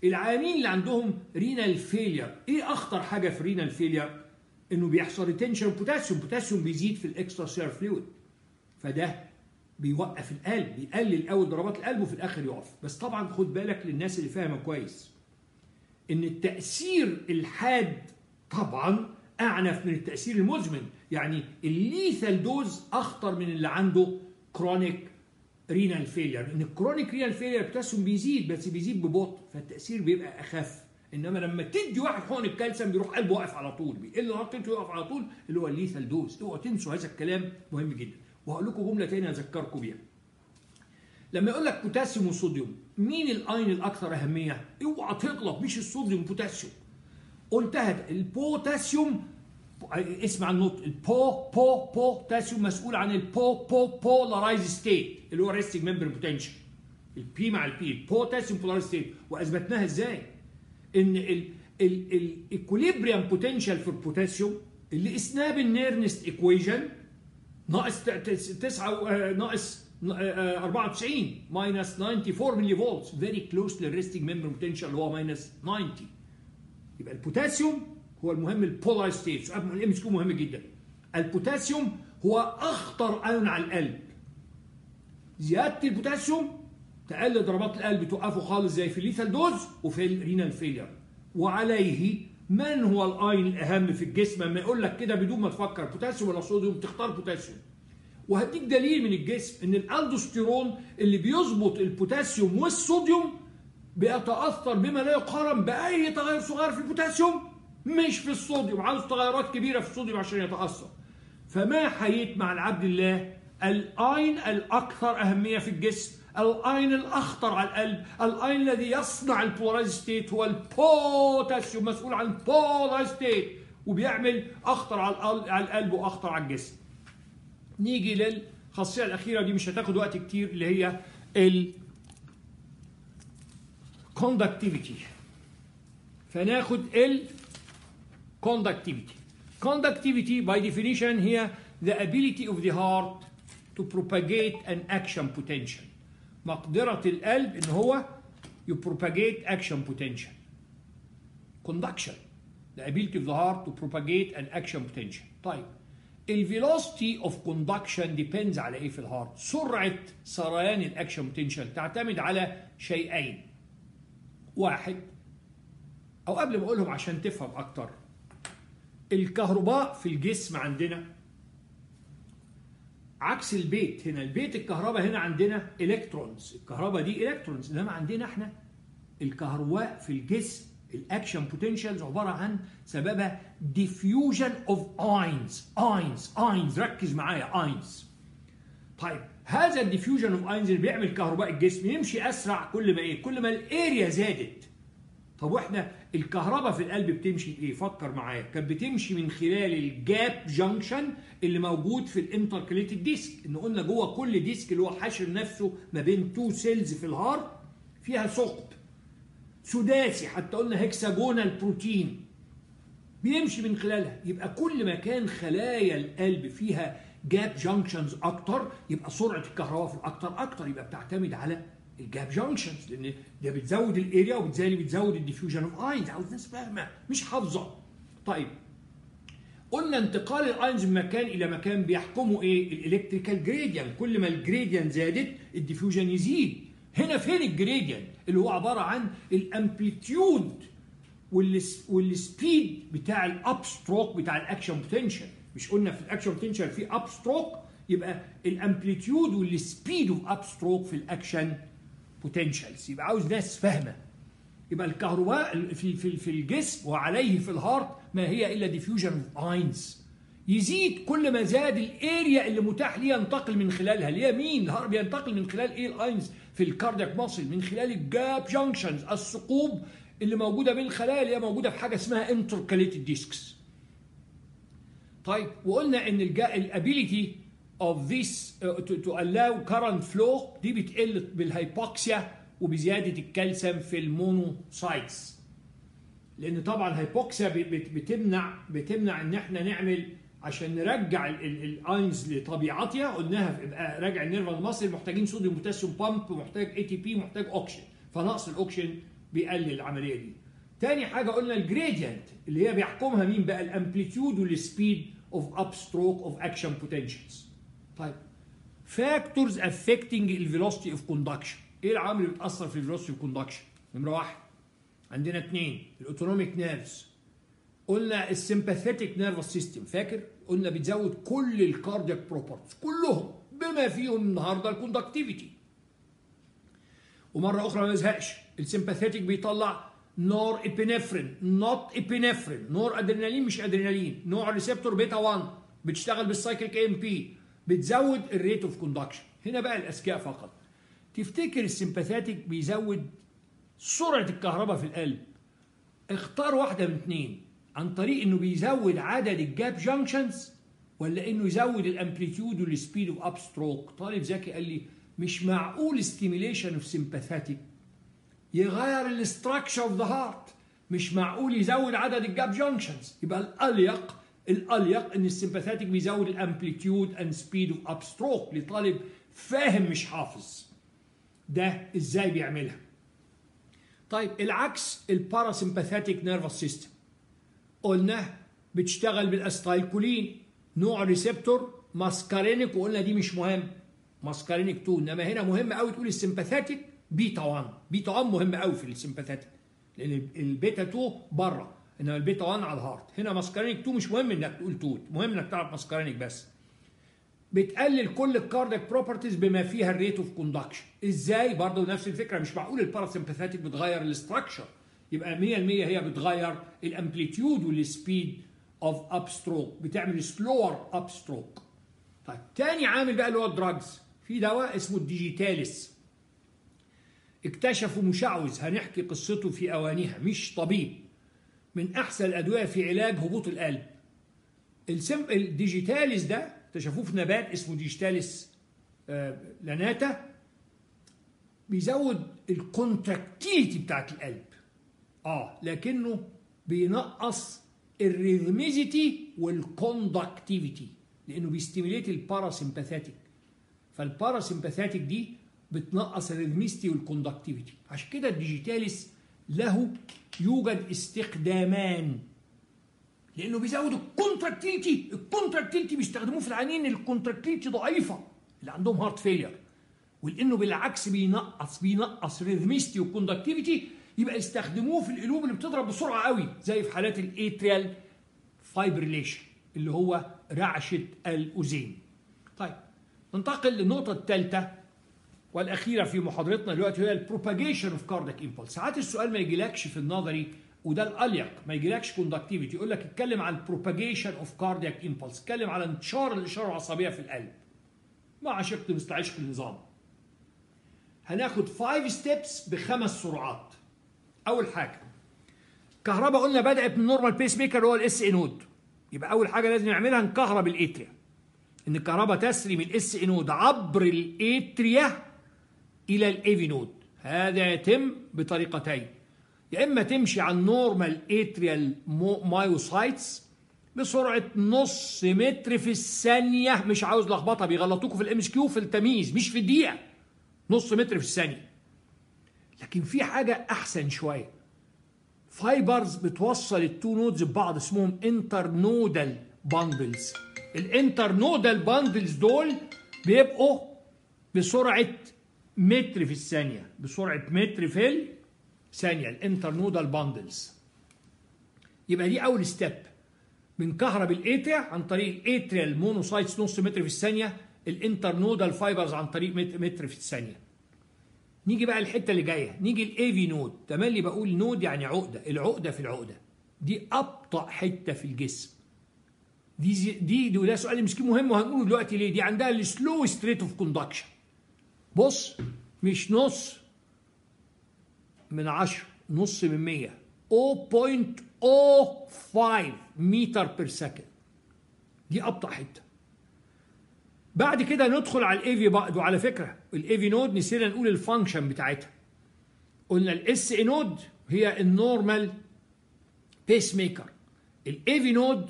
العيانين اللي عندهم renal failure إيه أخطر حاجة في renal failure إنه بيحصل retention بوتاسيوم بوتاسيوم بيزيد في ال extracellular fluid فده بيوقف القلب بيقلل قوي ضربات القلب وفي الآخر يقف. بس طبعا خد بالك للناس اللي فاهمة كويس إن التأثير الحاد طبعا أعنف من التأثير المزمن. يعني ال lethal dose أخطر من اللي عنده chronic renal failure إن ال chronic renal failure بوتاسيوم بيزيد بس بيزيد ببطء فالتأثير بيبقى أخف. إنما لما تدي واحد حقن الكالسيوم بيروح قلبه واقف على طول بيقل rate ويقف على طول اللي هو ال lethal dose. اوعوا تنسوا هذا الكلام مهم جدا. وهقول لكم جملة ثانية أذكركم بيها. لما يقول لك بوتاسيوم وصوديوم مين الأين الأكثر أهمية؟ اوعى تغلط مش الصوديوم بوتاسيوم قلتها البوتاسيوم اسمع النطق. البو بو بوتاسيوم مسؤول عن البو بو polarized state اللي هو resting membrane potential ال P مع ال P البوتاسيوم polarized state وأثبتناها إزاي؟ إن ال equilibrium potential في البوتاسيوم اللي قسناه بال Nernst equation ناقص 9 ناقص 94 minus 94 millivolts very close لل resting membrane potential اللي هو minus 90 يبقى البوتاسيوم هو المهم ال polarized state سؤال ال MCQ مهم جدا. البوتاسيوم هو أخطر ايون على القلب. زيادة البوتاسيوم تقلل ضربات القلب توقفه خالص زي في ال lethal dose وفي ال renal failure وعليه من هو الاين الأهم في الجسم؟ لما يقول لك كده بدون ما تفكر بوتاسيوم ولا صوديوم تختار بوتاسيوم وهديك دليل من الجسم إن الالدوستيرون اللي بيظبط البوتاسيوم والصوديوم بيتأثر بما لا يقارن بأي تغير صغير في البوتاسيوم مش في الصوديوم عاوز تغيرات كبيرة في الصوديوم عشان يتأثر. فما حييت مع العبد الله الآين الأكثر أهمية في الجسم الآين الأخطر على القلب الآين الذي يصنع ال polarized state هو البوتاسيوم مسؤول عن ال polarized state وبيعمل أخطر على القلب وأخطر على الجسم. نيجي للخاصيه الأخيرة دي مش هتاخد وقت كتير اللي هي ال conductivity. فناخد ال conductivity conductivity by definition هي the ability of the heart to propagate an action potential مقدرة القلب ان هو يبروباجيت action potential conduction the ability of the heart to propagate an action potential طيب الفيلوسيتي اوف كوندكشن ديبيندز على إيه في الهارت سرعه سريان ال action potential تعتمد على شيئين واحد أو قبل ما اقولهم عشان تفهم أكتر الكهرباء في الجسم عندنا. عكس البيت هنا البيت الكهرباء هنا عندنا electrons الكهرباء دي electrons انما عندنا إحنا. الكهرباء في الجسم ال action potentials عبارة عن سببها diffusion of ions ions ions ركز معايا ions طيب هذا ال diffusion of ions اللي بيعمل كهرباء الجسم يمشي أسرع كل ما إيه؟ كل ما ال area زادت. طب وإحنا الكهرباء في القلب بتمشي بإيه؟ فكر معايا. كانت بتمشي من خلال ال gap junction اللي موجود في ال intercalated disc إن قلنا جوه كل disc اللي هو حاشر نفسه ما بين two cells في ال heart فيها ثقب. سداسي حتى قلنا hexagonal protein بيمشي من خلالها. يبقى كل ما كان خلايا القلب فيها gap junctions أكتر يبقى سرعة الكهرباء في الأكتر أكتر يبقى بتعتمد على ال gap junctions لأن ده بتزود ال area وبالتالي بتزود ال diffusion of ions عاوز ناس فاهمه مش حافظة. طيب. قلنا انتقال ال ions من مكان إلى مكان بيحكمه إيه؟ ال electrical gradient كل ما ال gradient زادت ال diffusion يزيد. هنا فين ال gradient اللي هو عبارة عن ال amplitude وال speed بتاع ال upstroke بتاع ال action potential مش قلنا في ال action potential في upstroke يبقى ال amplitude وال speed of upstroke في ال action potentials يبقى عاوز ناس فاهمة. يبقى الكهرباء في في في الجسم وعليه في ال heart ما هي إلا diffusion of ions يزيد كل ما زاد ال area اللي متاح ليه ينتقل من خلالها. اللي هي مين ال heart بينتقل من خلال إيه؟ ال ions في ال cardiac muscle من خلال ال gap junctions الثقوب اللي موجودة بين الخلايا اللي هي موجودة في حاجة اسمها intercalated discs طيب وقلنا إن ال ability of this uh, to, to allow current flow دي بتقل بال hypoxia وبزيادة الكالسيوم في ال myocytes. لأن طبعا ال hypoxia بتمنع بتمنع إن إحنا نعمل عشان نرجع ال ions لطبيعتها. قلناها يبقى راجع ال nerve المصري محتاجين sodium potassium pump محتاج ATP محتاج أوكسجين. فنقص الأوكسجين بيقلل العملية دي. تاني حاجة قلنا ال gradient اللي هي بيحكمها مين بقى؟ ال amplitude وال speed of upstroke of action potentials طيب. factors affecting ال velocity of conduction إيه العوامل اللي بتأثر في ال velocity of conduction نمرة واحد. عندنا اثنين ال autonomic nerves قلنا ال sympathetic nervous system فاكر؟ قلنا بتزود كل ال cardiac properties كلهم بما فيهم النهارده ال conductivity ومرة أخرى ما يزهقش ال sympathetic بيطلع norepinephrine not epinephrine noradrenaline مش أدرينالين. نوع receptor beta 1 بتشتغل بال cyclic AMP بتزود ال rate of conduction هنا بقى الأذكياء فقط. تفتكر ال sympathetic بيزود سرعة الكهرباء في القلب؟ اختار واحدة من اثنين عن طريق إنه بيزود عدد ال gap junctions ولا إنه يزود ال amplitude وال speed of upstroke طالب ذكي قال لي مش معقول stimulation of sympathetic يغير ال structure of the heart مش معقول يزود عدد ال gap junctions يبقى الأليق الأليق أن ال sympathetic بيزود ال amplitude and speed of upstroke لطالب فاهم مش حافظ. ده إزاي بيعملها؟ طيب العكس ال parasympathetic nervous system. قلنا بتشتغل بال acetylcholine نوع receptor muscarinic وقلنا دي مش مهم. muscarinic 2 إنما هنا مهم قوي تقول ال sympathetic beta 1 بيتا 1 مهم قوي في ال sympathetic لأن البيتا 2 بره. انما البيتا 1 على ال heart. هنا muscarinic 2 مش مهم إنك تقول 2 مهم إنك تعرف muscarinic بس. بتقلل كل ال cardiac properties بما فيها ال rate of conduction إزاي؟ برضه نفس الفكرة. مش معقول ال parasympathetic بتغير ال structure يبقى 100% هي بتغير ال amplitude وال speed of upstroke بتعمل slower upstroke طيب تاني عامل بقى اللي هو ال drugs في دواء اسمه ال digitalis اكتشفوا مشعوذ. هنحكي قصته في أوانيها. مش طبيب. من أحسن الأدوية في علاج هبوط القلب. السم ال digitalis ده اكتشفوه في نبات اسمه digitalis آه lanata بيزود ال contractility بتاعت القلب. آه لكنه بينقص ال rhythmicity وال conductivity لأنه بي stimulate ال parasympathetic فال parasympathetic دي بتنقص ال rhythmicity وال conductivity عشان كده ال digitalis له يوجد استخدامان. لأنه بيزود ال contractility ال contractility بيستخدموه في العيانين ال contractility ضعيفة. اللي عندهم heart failure ولأنه بالعكس بينقص بينقص rhythmicity وال conductivity يبقى يستخدموه في القلوب اللي بتضرب بسرعة قوي زي في حالات ال atrial fibrillation اللي هو رعشة الأذين. طيب ننتقل للنقطة الثالثة. والأخيرة في محاضرتنا دلوقتي هي ال propagation of cardiac impulse ساعات السؤال ما يجيلكش في النظري وده الأليق ما يجيلكش conductivity يقول لك اتكلم عن ال propagation of cardiac impulse اتكلم على انتشار الإشارة العصبية في القلب. ما عشقت مثل عشق النظام. هناخد 5 steps بخمس سرعات. أول حاجة كهرباء قلنا بدأت من normal pacemaker هو ال SA node يبقى أول حاجة لازم نعملها نكهرب ال atria. إن الكهرباء تسري من ال SA node عبر ال atria إلى ال AV node هذا يتم بطريقتين. يا إما تمشي على ال normal atrial myocytes بسرعة نص متر في الثانية. مش عاوز لخبطة بيغلطوكوا في ال MCQ في التمييز مش في الدقيقة. نص متر في الثانية. لكن في حاجة أحسن شوية. fibers بتوصل ال two nodes ببعض اسمهم internodal bundles ال internodal bundles دول بيبقوا بسرعة متر في الثانية بسرعة متر في الثانية ال internodal bundles يبقى دي أول step بنكهرب ال atria عن طريق ال atrial myocytes نص متر في الثانية ال internodal fibers عن طريق متر في الثانية. نيجي بقى الحتة اللي جاية. نيجي ال AV node تملي بقول node يعني عقدة. العقدة في العقدة. دي أبطأ حتة في الجسم. دي دي, وده سؤال MCQ مهم وهنقوله دلوقتي ليه؟ دي عندها ال slowest rate of conduction بص مش نص من عشرة نص من مية. 0.05 متر per second دي أبطأ حتة. بعد كده ندخل على ال AV بعد وعلى فكرة ال AV node نسينا نقول ال function بتاعتها. قلنا ال SA node هي ال normal pacemaker ال AV node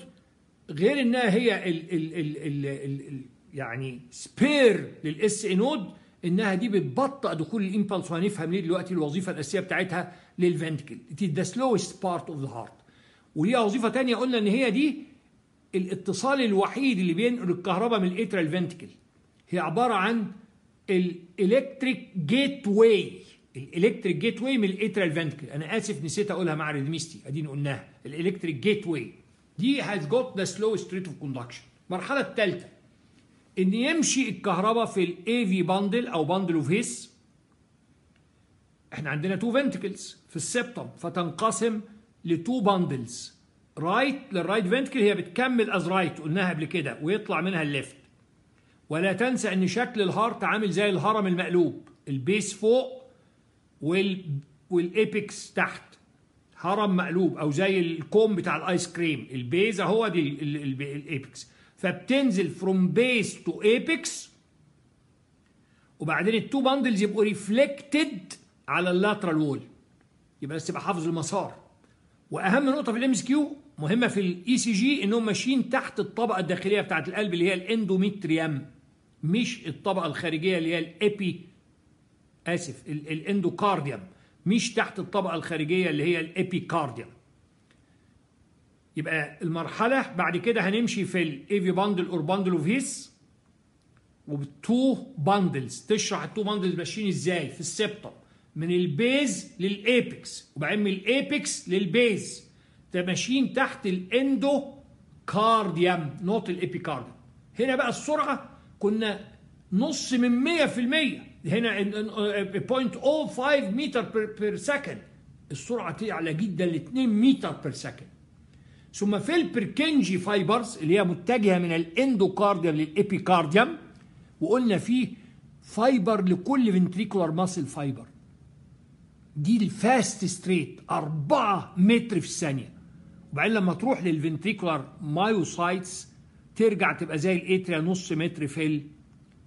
غير إنها هي ال ال ال ال ال ال يعني spare لل SA node إنها دي بتبطئ دخول ال impulse وهنفهم ليه دلوقتي الوظيفة الأساسية بتاعتها لل ventricle دي the slowest part of the heart وليها وظيفة ثانية قلنا إن هي دي الاتصال الوحيد اللي بينقل الكهرباء من ال atria ل ventricle هي عبارة عن ال electric gateway ال electric gateway من ال atria ل ventricle أنا آسف نسيت أقولها مع ريدميستي. أديني قلناها. ال electric gateway دي has got the slowest rate of conduction المرحله الثالثة. إن يمشي الكهرباء في ال AV bundle أو bundle of His إحنا عندنا two ventricles في ال septum فتنقسم ل two bundles right لل right ventricle هي بتكمل as right قلناها قبل كده ويطلع منها ال left ولا تنسى إن شكل ال heart عامل زي الهرم المقلوب ال base فوق وال وال apex تحت. هرم مقلوب أو زي الكوم بتاع الايس كريم ال base أهو دي ال apex فبتنزل from base to apex وبعدين ال two bundles يبقوا reflected على ال lateral wall يبقى بس تبقى حافظ المسار. وأهم نقطة في ال MCQ مهمة في ال ECG انهم ماشيين تحت الطبقة الداخلية بتاعه القلب اللي هي ال endometrium مش الطبقة الخارجية اللي هي ال epi آسف ال endocardium مش تحت الطبقة الخارجية اللي هي ال epicardium يبقى المرحلة بعد كده هنمشي في ال AV bundle or bundle of His وب two bundles تشرح ال two bundles ماشيين إزاي في ال septum من ال base لل apex وبعدين من ال apex لل base ده ماشيين تحت ال endocardium not ال epicardium هنا بقى السرعة. كنا نص من 100% هنا 0.05 متر per second السرعة تعلى جدا ل 2 متر per second ثم في ال Purkinje fibers اللي هي متجهة من ال endocardium لل epicardium وقلنا فيه fiber لكل ventricular muscle fiber دي ال fastest rate 4 متر في الثانية. وبعدين لما تروح لل ventricular myocytes ترجع تبقى زي ال atria نص متر في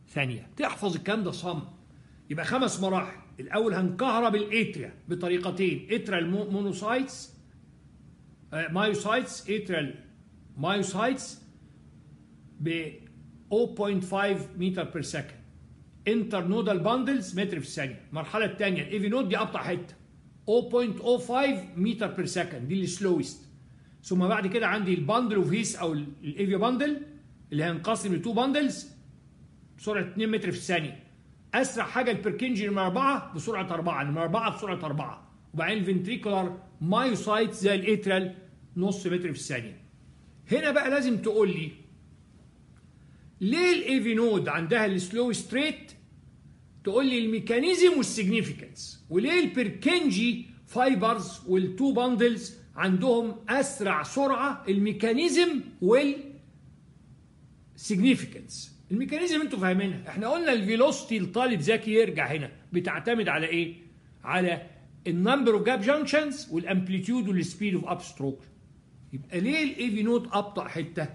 الثانية. تحفظ الكلام ده صم. يبقى خمس مراحل. الأول هنكهرب ال atria بطريقتين atrial monocytes myocytes atrial myocytes ب 0.5 متر per second internodal bundles متر في الثانية المرحله الثانية ال AV node دي ابطا حتة 0.05 متر per second دي ال slowest ثم بعد كده عندي ال bundle of His أو ال AV bundle اللي هينقسم ل two bundles بسرعة 2 متر في الثانية. أسرع حاجة ال Purkinje نمره 4 بسرعة 4 نمرة 4 بسرعة 4 وبعدين ال ventricular myocyte زي ال atrial نص متر في الثانية. هنا بقى لازم تقول لي ليه ال AV node عندها ال slowest rate تقول لي ال mechanism وال significance وليه ال Purkinje fibers وال two bundles عندهم أسرع سرعة؟ ال mechanism وال significance. ال mechanism أنتوا فاهمينها. إحنا قلنا ال velocity الطالب ذكي يرجع هنا. بتعتمد على إيه؟ على ال number of gap junctions وال amplitude وال speed of upstroke يبقى ليه ال AV node أبطأ حتة؟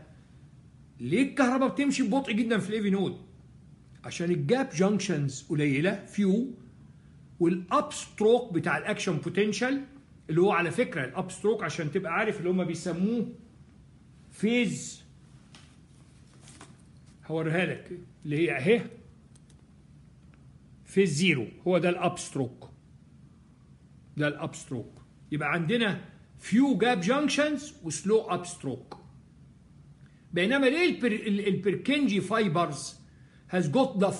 ليه الكهرباء بتمشي ببطء جدا في ال AV node؟ عشان ال gap junctions قليلة few وال upstroke بتاع ال action potential اللي هو على فكرة ال upstroke عشان تبقى عارف اللي هم بيسموه phase هوريها لك اللي هي اهي. phase zero هو ده ال upstroke ده ال upstroke يبقى عندنا few gap junctions و slow upstroke بينما ليه البر ال Purkinje fibers has got the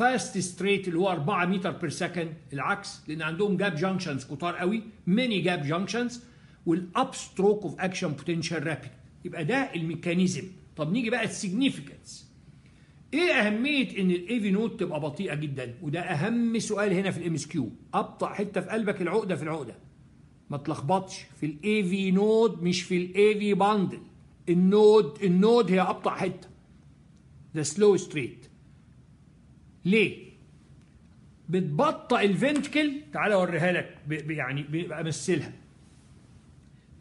fastest rate اللي هو 4 متر per second العكس لأن عندهم gap junctions كتار قوي many gap junctions وال upstroke of action potential rapid يبقى ده ال mechanism. طب نيجي بقى ال significance إيه أهمية إن ال AV node تبقى بطيئة جدا؟ وده أهم سؤال هنا في ال MCQ أبطأ حتة في قلبك العقدة في العقدة. ما تلخبطش. في ال AV node مش في ال AV bundle ال node ال node هي أبطأ حتة. ده slowest rate ليه؟ بتبطئ ال ventricle تعالى أوريها لك. يعني بمثلها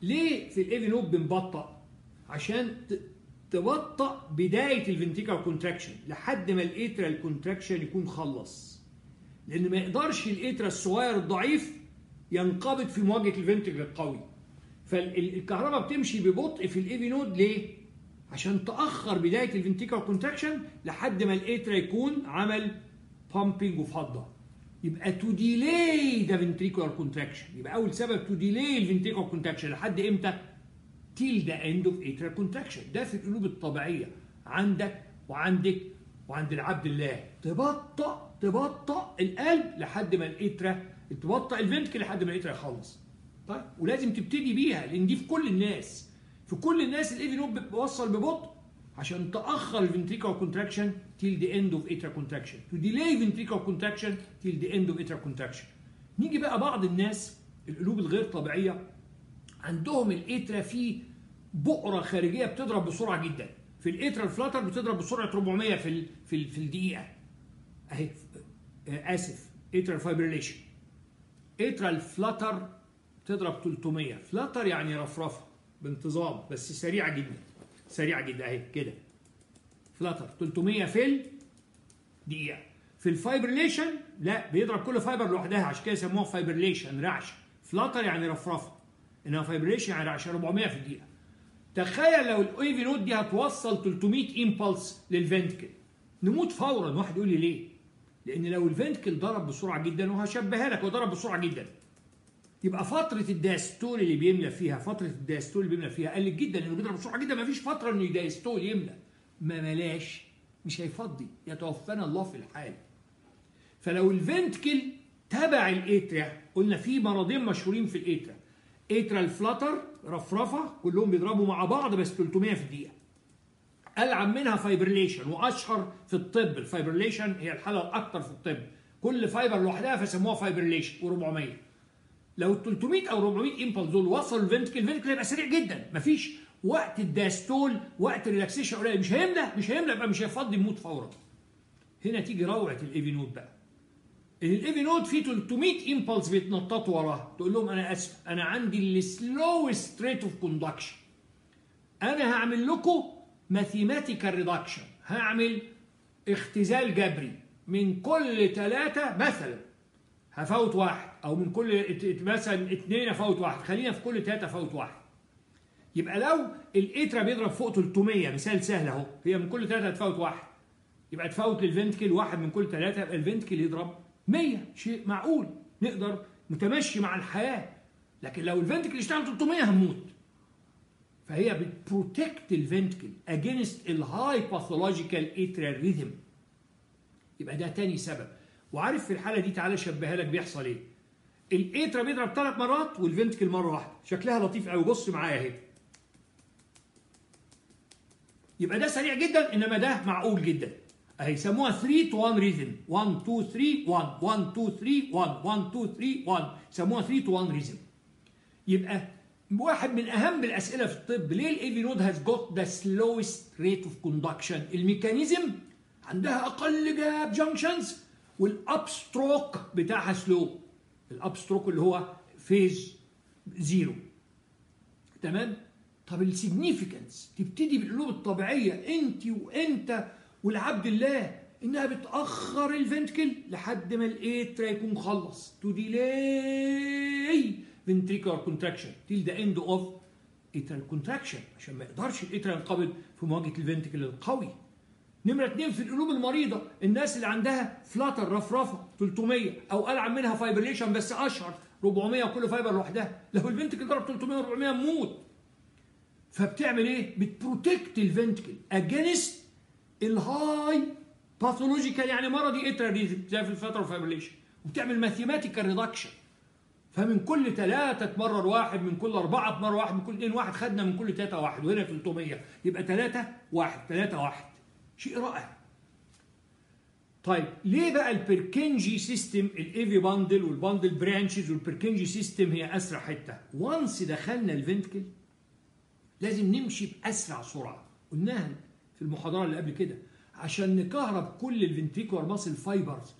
ليه في ال AV node بنبطأ؟ عشان ت- تبطأ بداية ال ventricular contraction لحد ما ال atrial contraction يكون خلص. لأن ما يقدرش ال atria الصغير الضعيف ينقبض في مواجهة ال ventricle القوي. فالكهرباء بتمشي ببطء في ال AV node ليه؟ عشان تأخر بداية ال ventricular contraction لحد ما ال atria يكون عمل pumping وفضى يبقى to delay the ventricular contraction يبقى أول سبب to delay ال ventricular contraction لحد إمتى؟ till the end of atrial contraction. ده في القلوب الطبيعية. عندك وعندك وعند العبد الله. تبطأ تبطأ القلب لحد ما ال atria تبطأ ال ventricle لحد ما ال atria يخلص. طيب ولازم تبتدي بيها لأن دي في كل الناس. في كل الناس ال AV node بيوصل ببطء عشان تأخر ال ventricular contraction till the end of atrial contraction. To delay ventricular contraction till the end of atrial contraction. نيجي بقى بعض الناس القلوب الغير طبيعية عندهم ال atria فيه بؤرة خارجية بتضرب بسرعة جدا. في ال atrial flutter بتضرب بسرعة 400 في ال في, في الدقيقة. أهي آه، آسف atrial fibrillation atrial flutter تضرب 300 flutter يعني رفرفة بانتظام بس سريعة جدا. سريعة جدا أهي كده. flutter 300 في الدقيقه في ال fibrillation لا بيضرب كل fiber لوحدها عشان كده يسموها fibrillation رعش. flutter يعني رفرفة. إنما fibrillation يعني رعش 400 في الدقيقة. تخيل لو ال AV node دي هتوصل 300 impulse لل ventricle نموت فورا. واحد يقول لي ليه؟ لأن لو ال ventricle ضرب بسرعة جدا وهشبهها لك وضرب بسرعة جدا. يبقى فتره ال diastole اللي بيملى فيها فتره ال diastole اللي بيملى فيها قلت جدا لأنه بيضرب بسرعة جدا ما فيش فتره إنه ال diastole يملى. ما ملاش مش هيفضي يتوفانا الله في الحال. فلو ال ventricle تبع ال atria قلنا في مرضين مشهورين في ال atria. atrial flutter رفرفة كلهم بيضربوا مع بعض بس 300 في الدقيقة. ألعب منها fibrillation وأشهر في الطب. ال fibrillation هي الحاله الأكثر في الطب. كل fiber لوحدها فسموها fibrillation و400. لو ال 300 أو 400 impulse دول وصلوا ال ventricle ال ventricle هيبقى سريع جدا. مفيش وقت ال diastole وقت ال relaxation قليل. مش هيملى مش هيملى يبقى مش هيفضي يموت فورا. هنا تيجي روعة ال AV node بقى. ال AV node فيه 300 impulse بيتنططوا وراها. تقول لهم أنا آسف أنا عندي ال slowest rate of conduction أنا هعمل لكم mathematical reduction هعمل اختزال جبري من كل ثلاثة مثلا. هفوت واحد. أو من كل مثلا اثنين أفوت واحد. خلينا في كل ثلاثة أفوت واحد. يبقى لو الإترا بيضرب فوق 300 مثال سهل أهو. هي من كل ثلاثة هتفوت واحد. يبقى تفوت للفنتكل واحد من كل ثلاثة يبقى الفنتكل يضرب 100 شيء معقول. نقدر متمشي مع الحياة. لكن لو الفنتكل اشتغل 300 هنموت. فهي بت protect ال ventricle against ال high pathological atrial rhythm يبقى ده تاني سبب. وعارف في الحالة دي تعالى شبهها لك بيحصل إيه؟ ال atria بيضرب ثلاث مرات وال ventricle مرة واحدة. شكلها لطيف قوي. بص معايا أهي. يبقى ده سريع جدا إنما ده معقول جدا. أهي يسموها 3 to 1 rhythm 1 2 3 1 1 2 3 1 1 2 3 1 يسموها 3 to 1 rhythm يبقى واحد من أهم الأسئلة في الطب ليه ال AV node has got the slowest rate of conduction ال mechanism عندها أقل gap junctions وال upstroke بتاعها slow ال upstroke اللي هو phase zero تمام؟ طب ال significance تبتدي بالقلوب الطبيعية انت وانت والعبد الله إنها بتأخر ال ventricle لحد ما ال atria يكون خلص. to delay ventricular contraction. Till the end of atrial contraction. عشان ما يقدرش ال atria ينقبض في مواجهة ال ventricle القوي. نمرة اتنين في القلوب المريضة. الناس اللي عندها flutter رفرفة 300 أو ألعب منها fibrillation بس أشهر 400 وكل fiber لوحدها. لو ال ventricle ضرب 300 400 موت. فبتعمل إيه؟ بت protect ال ventricle against ال high pathological يعني مرضي atria زي في الفترة fibrillation وبتعمل mathematical reduction فمن كل ثلاثة تمرر واحد من كل أربعة تمرر واحد من كل اثنين واحد خدنا من كل ثلاثة واحد وهنا 300 يبقى ثلاثة واحد ثلاثة واحد. شيء رائع. طيب ليه بقى البركنجي سيستم الايفي باندل والباندل برانشز والبركنجي سيستم هي أسرع حتة؟ once دخلنا ال ventricle لازم نمشي بأسرع سرعة. قلناها في المحاضرة اللي قبل كده. عشان نكهرب كل ال ventricular muscle fibers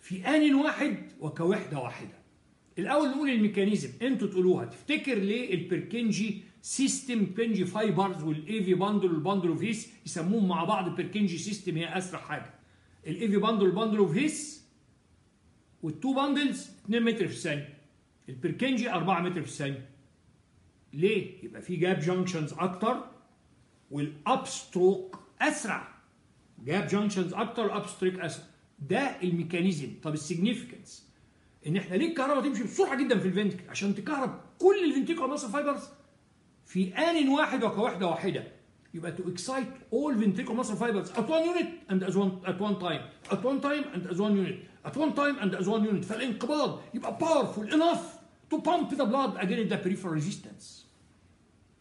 في آن واحد وكوحدة واحدة. الأول نقول ال mechanism أنتوا تقولوها تفتكر ليه ال Purkinje system Purkinje fibers وال AV bundle وال bundle of His يسموهم مع بعض Purkinje system هي أسرع حاجة؟ ال AV bundle وال bundle of His وال two bundles 2 متر في الثانية. ال Purkinje 4 متر في الثانية. ليه؟ يبقى في gap junctions أكتر وال upstroke أسرع. gap junctions أكتر وال upstroke أسرع. ده ال mechanism. طب ال significance إن إحنا ليه الكهرباء تمشي بسرعة جدا في ال ventricle عشان تكهرب كل ال ventricular muscle fibers. في ان واحد وكوحدة واحدة. يبقى to excite all ventricular muscle fibers at one unit and as one at one time. At one time and as one unit. At one time and as one unit. فالانقباض يبقى powerful enough to pump the blood against the peripheral resistance.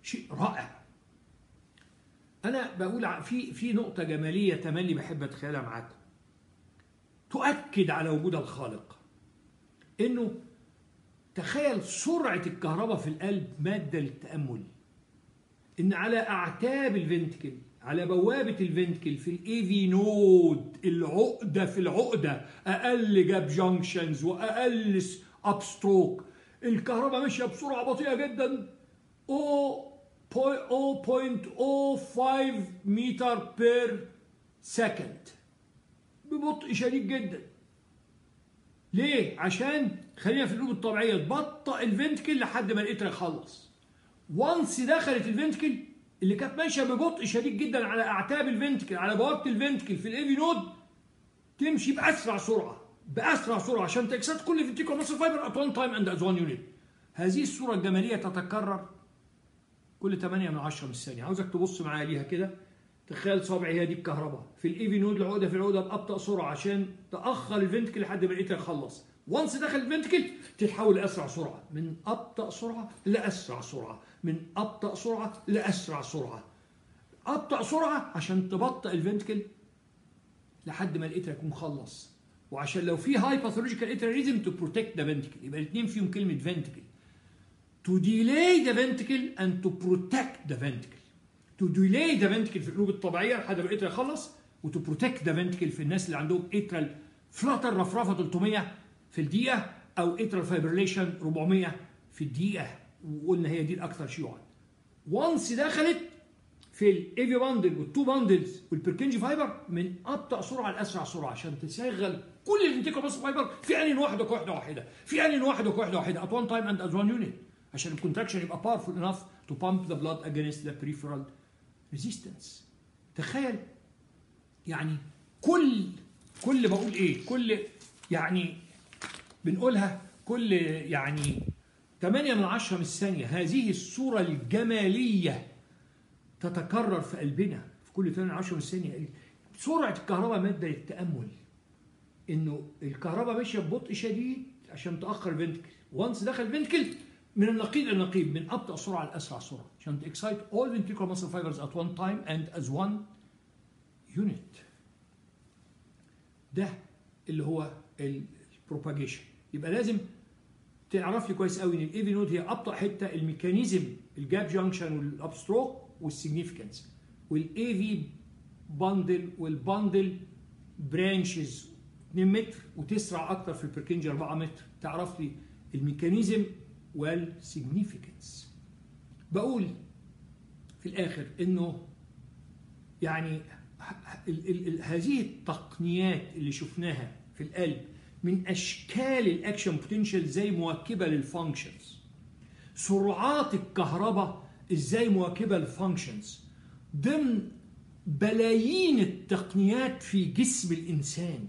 شيء رائع. أنا بقول في في نقطة جمالية تملي بحب أتخيلها معاكم تؤكد على وجود الخالق. إنه تخيل سرعة الكهرباء في القلب مادة للتأمل. إن على أعتاب ال ventricle على بوابة الفنتكل في ال AV node العقدة في العقدة أقل gap junctions وأقل upstroke الكهرباء ماشية بسرعة بطيئة جدا. 0.05 متر per second ببطء شديد جدا. ليه؟ عشان خلينا في القلوب الطبيعية تبطئ ال ventricle لحد ما ال atria يخلص. once دخلت ال ventricle اللي كانت ماشية ببطء شديد جدا على أعتاب ال ventricle على بوابه ال ventricle في ال AV node تمشي بأسرع سرعة بأسرع سرعة عشان to excite كل ventricular muscle fiber at one time and as one unit هذه الصورة الجمالية تتكرر كل 8 من 10 من الثانية. عاوزك تبص معايا ليها كده. تخيل صابعي هي دي الكهرباء في ال AV node العقده في العقده بأبطأ سرعة عشان تأخر ال ventricle لحد ما ال atria يخلص. once دخل ال ventricle تتحول لأسرع سرعة. من أبطأ سرعة لأسرع سرعة. من أبطأ سرعة لأسرع سرعة. أبطأ سرعة عشان تبطئ ال ventricle لحد ما ال atria يكون خلص وعشان لو في high pathological atrial rhythm to protect the ventricle يبقى الاثنين فيهم كلمة ventricle to delay the ventricle and to protect the ventricle. To delay the ventricle في القلوب الطبيعية لحد ما ال atria يخلص و to protect the ventricle في الناس اللي عندهم atrial flutter رفرفه 300 في الدقيقة أو atrial fibrillation 400 في الدقيقة. وقلنا هي دي الأكثر شيوعا. once دخلت في ال AV bundle وال two bundles وال Purkinje fiber من أبطأ سرعة لأسرع سرعة عشان تشغل كل ال ventricular muscle fiber في ان واحدة وكوحده واحدة في ان واحدة وكوحده واحدة at one time and as one unit. عشان ال contraction يبقى powerful enough to pump the blood against the peripheral resistance. تخيل. يعني كل كل بقول إيه؟ كل يعني بنقولها كل يعني 8 من 10 من الثانية. هذه الصورة الجمالية تتكرر في قلبنا في كل 8 من 10 من الثانية. سرعة الكهرباء مادة للتأمل. إنه الكهرباء ماشية ببطء شديد عشان تأخر الفنتكل وانس دخل الفنتكل من النقيض إلى النقيض من أبطأ سرعة لأسرع سرعة. عشان تكسايت all ventricular muscle fibers at one time and as one unit? ده اللي هو ال propagation يبقى لازم تعرف لي كويس قوي إن ال AV node هي أبطأ حتة الميكانيزم الجاب جانكشن والابستروك والسيجنيفيكانس والاي في باندل والباندل برانشز 2 متر وتسرع أكتر في ال Purkinje 4 متر. تعرف لي ال mechanism وال significance بقول في الآخر إنه يعني هذه التقنيات اللي شفناها في القلب من أشكال ال action potential زي مواكبة لل functions سرعات الكهرباء إزاي مواكبة لل functions ضمن بلايين التقنيات في جسم الإنسان.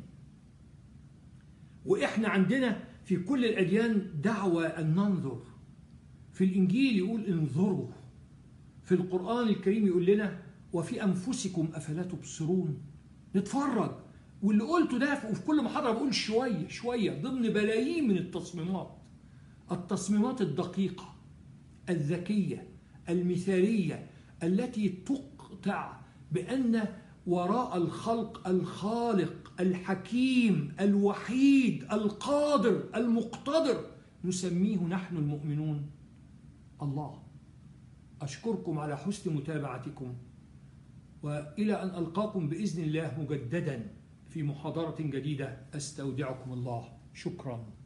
وإحنا عندنا في كل الأديان دعوة أن ننظر. في الإنجيل يقول انظروا. في القرآن الكريم يقول لنا وفي أنفسكم أفلا تبصرون. نتفرج. واللي قلته ده وفي كل محاضرة بقول شوية شوية ضمن بلايين من التصميمات. التصميمات الدقيقة الذكية المثالية التي تقطع بأن وراء الخلق الخالق الحكيم الوحيد القادر المقتدر. نسميه نحن المؤمنون. الله. أشكركم على حسن متابعتكم. وإلى أن ألقاكم بإذن الله مجددا في محاضرة جديدة أستودعكم الله. شكرا.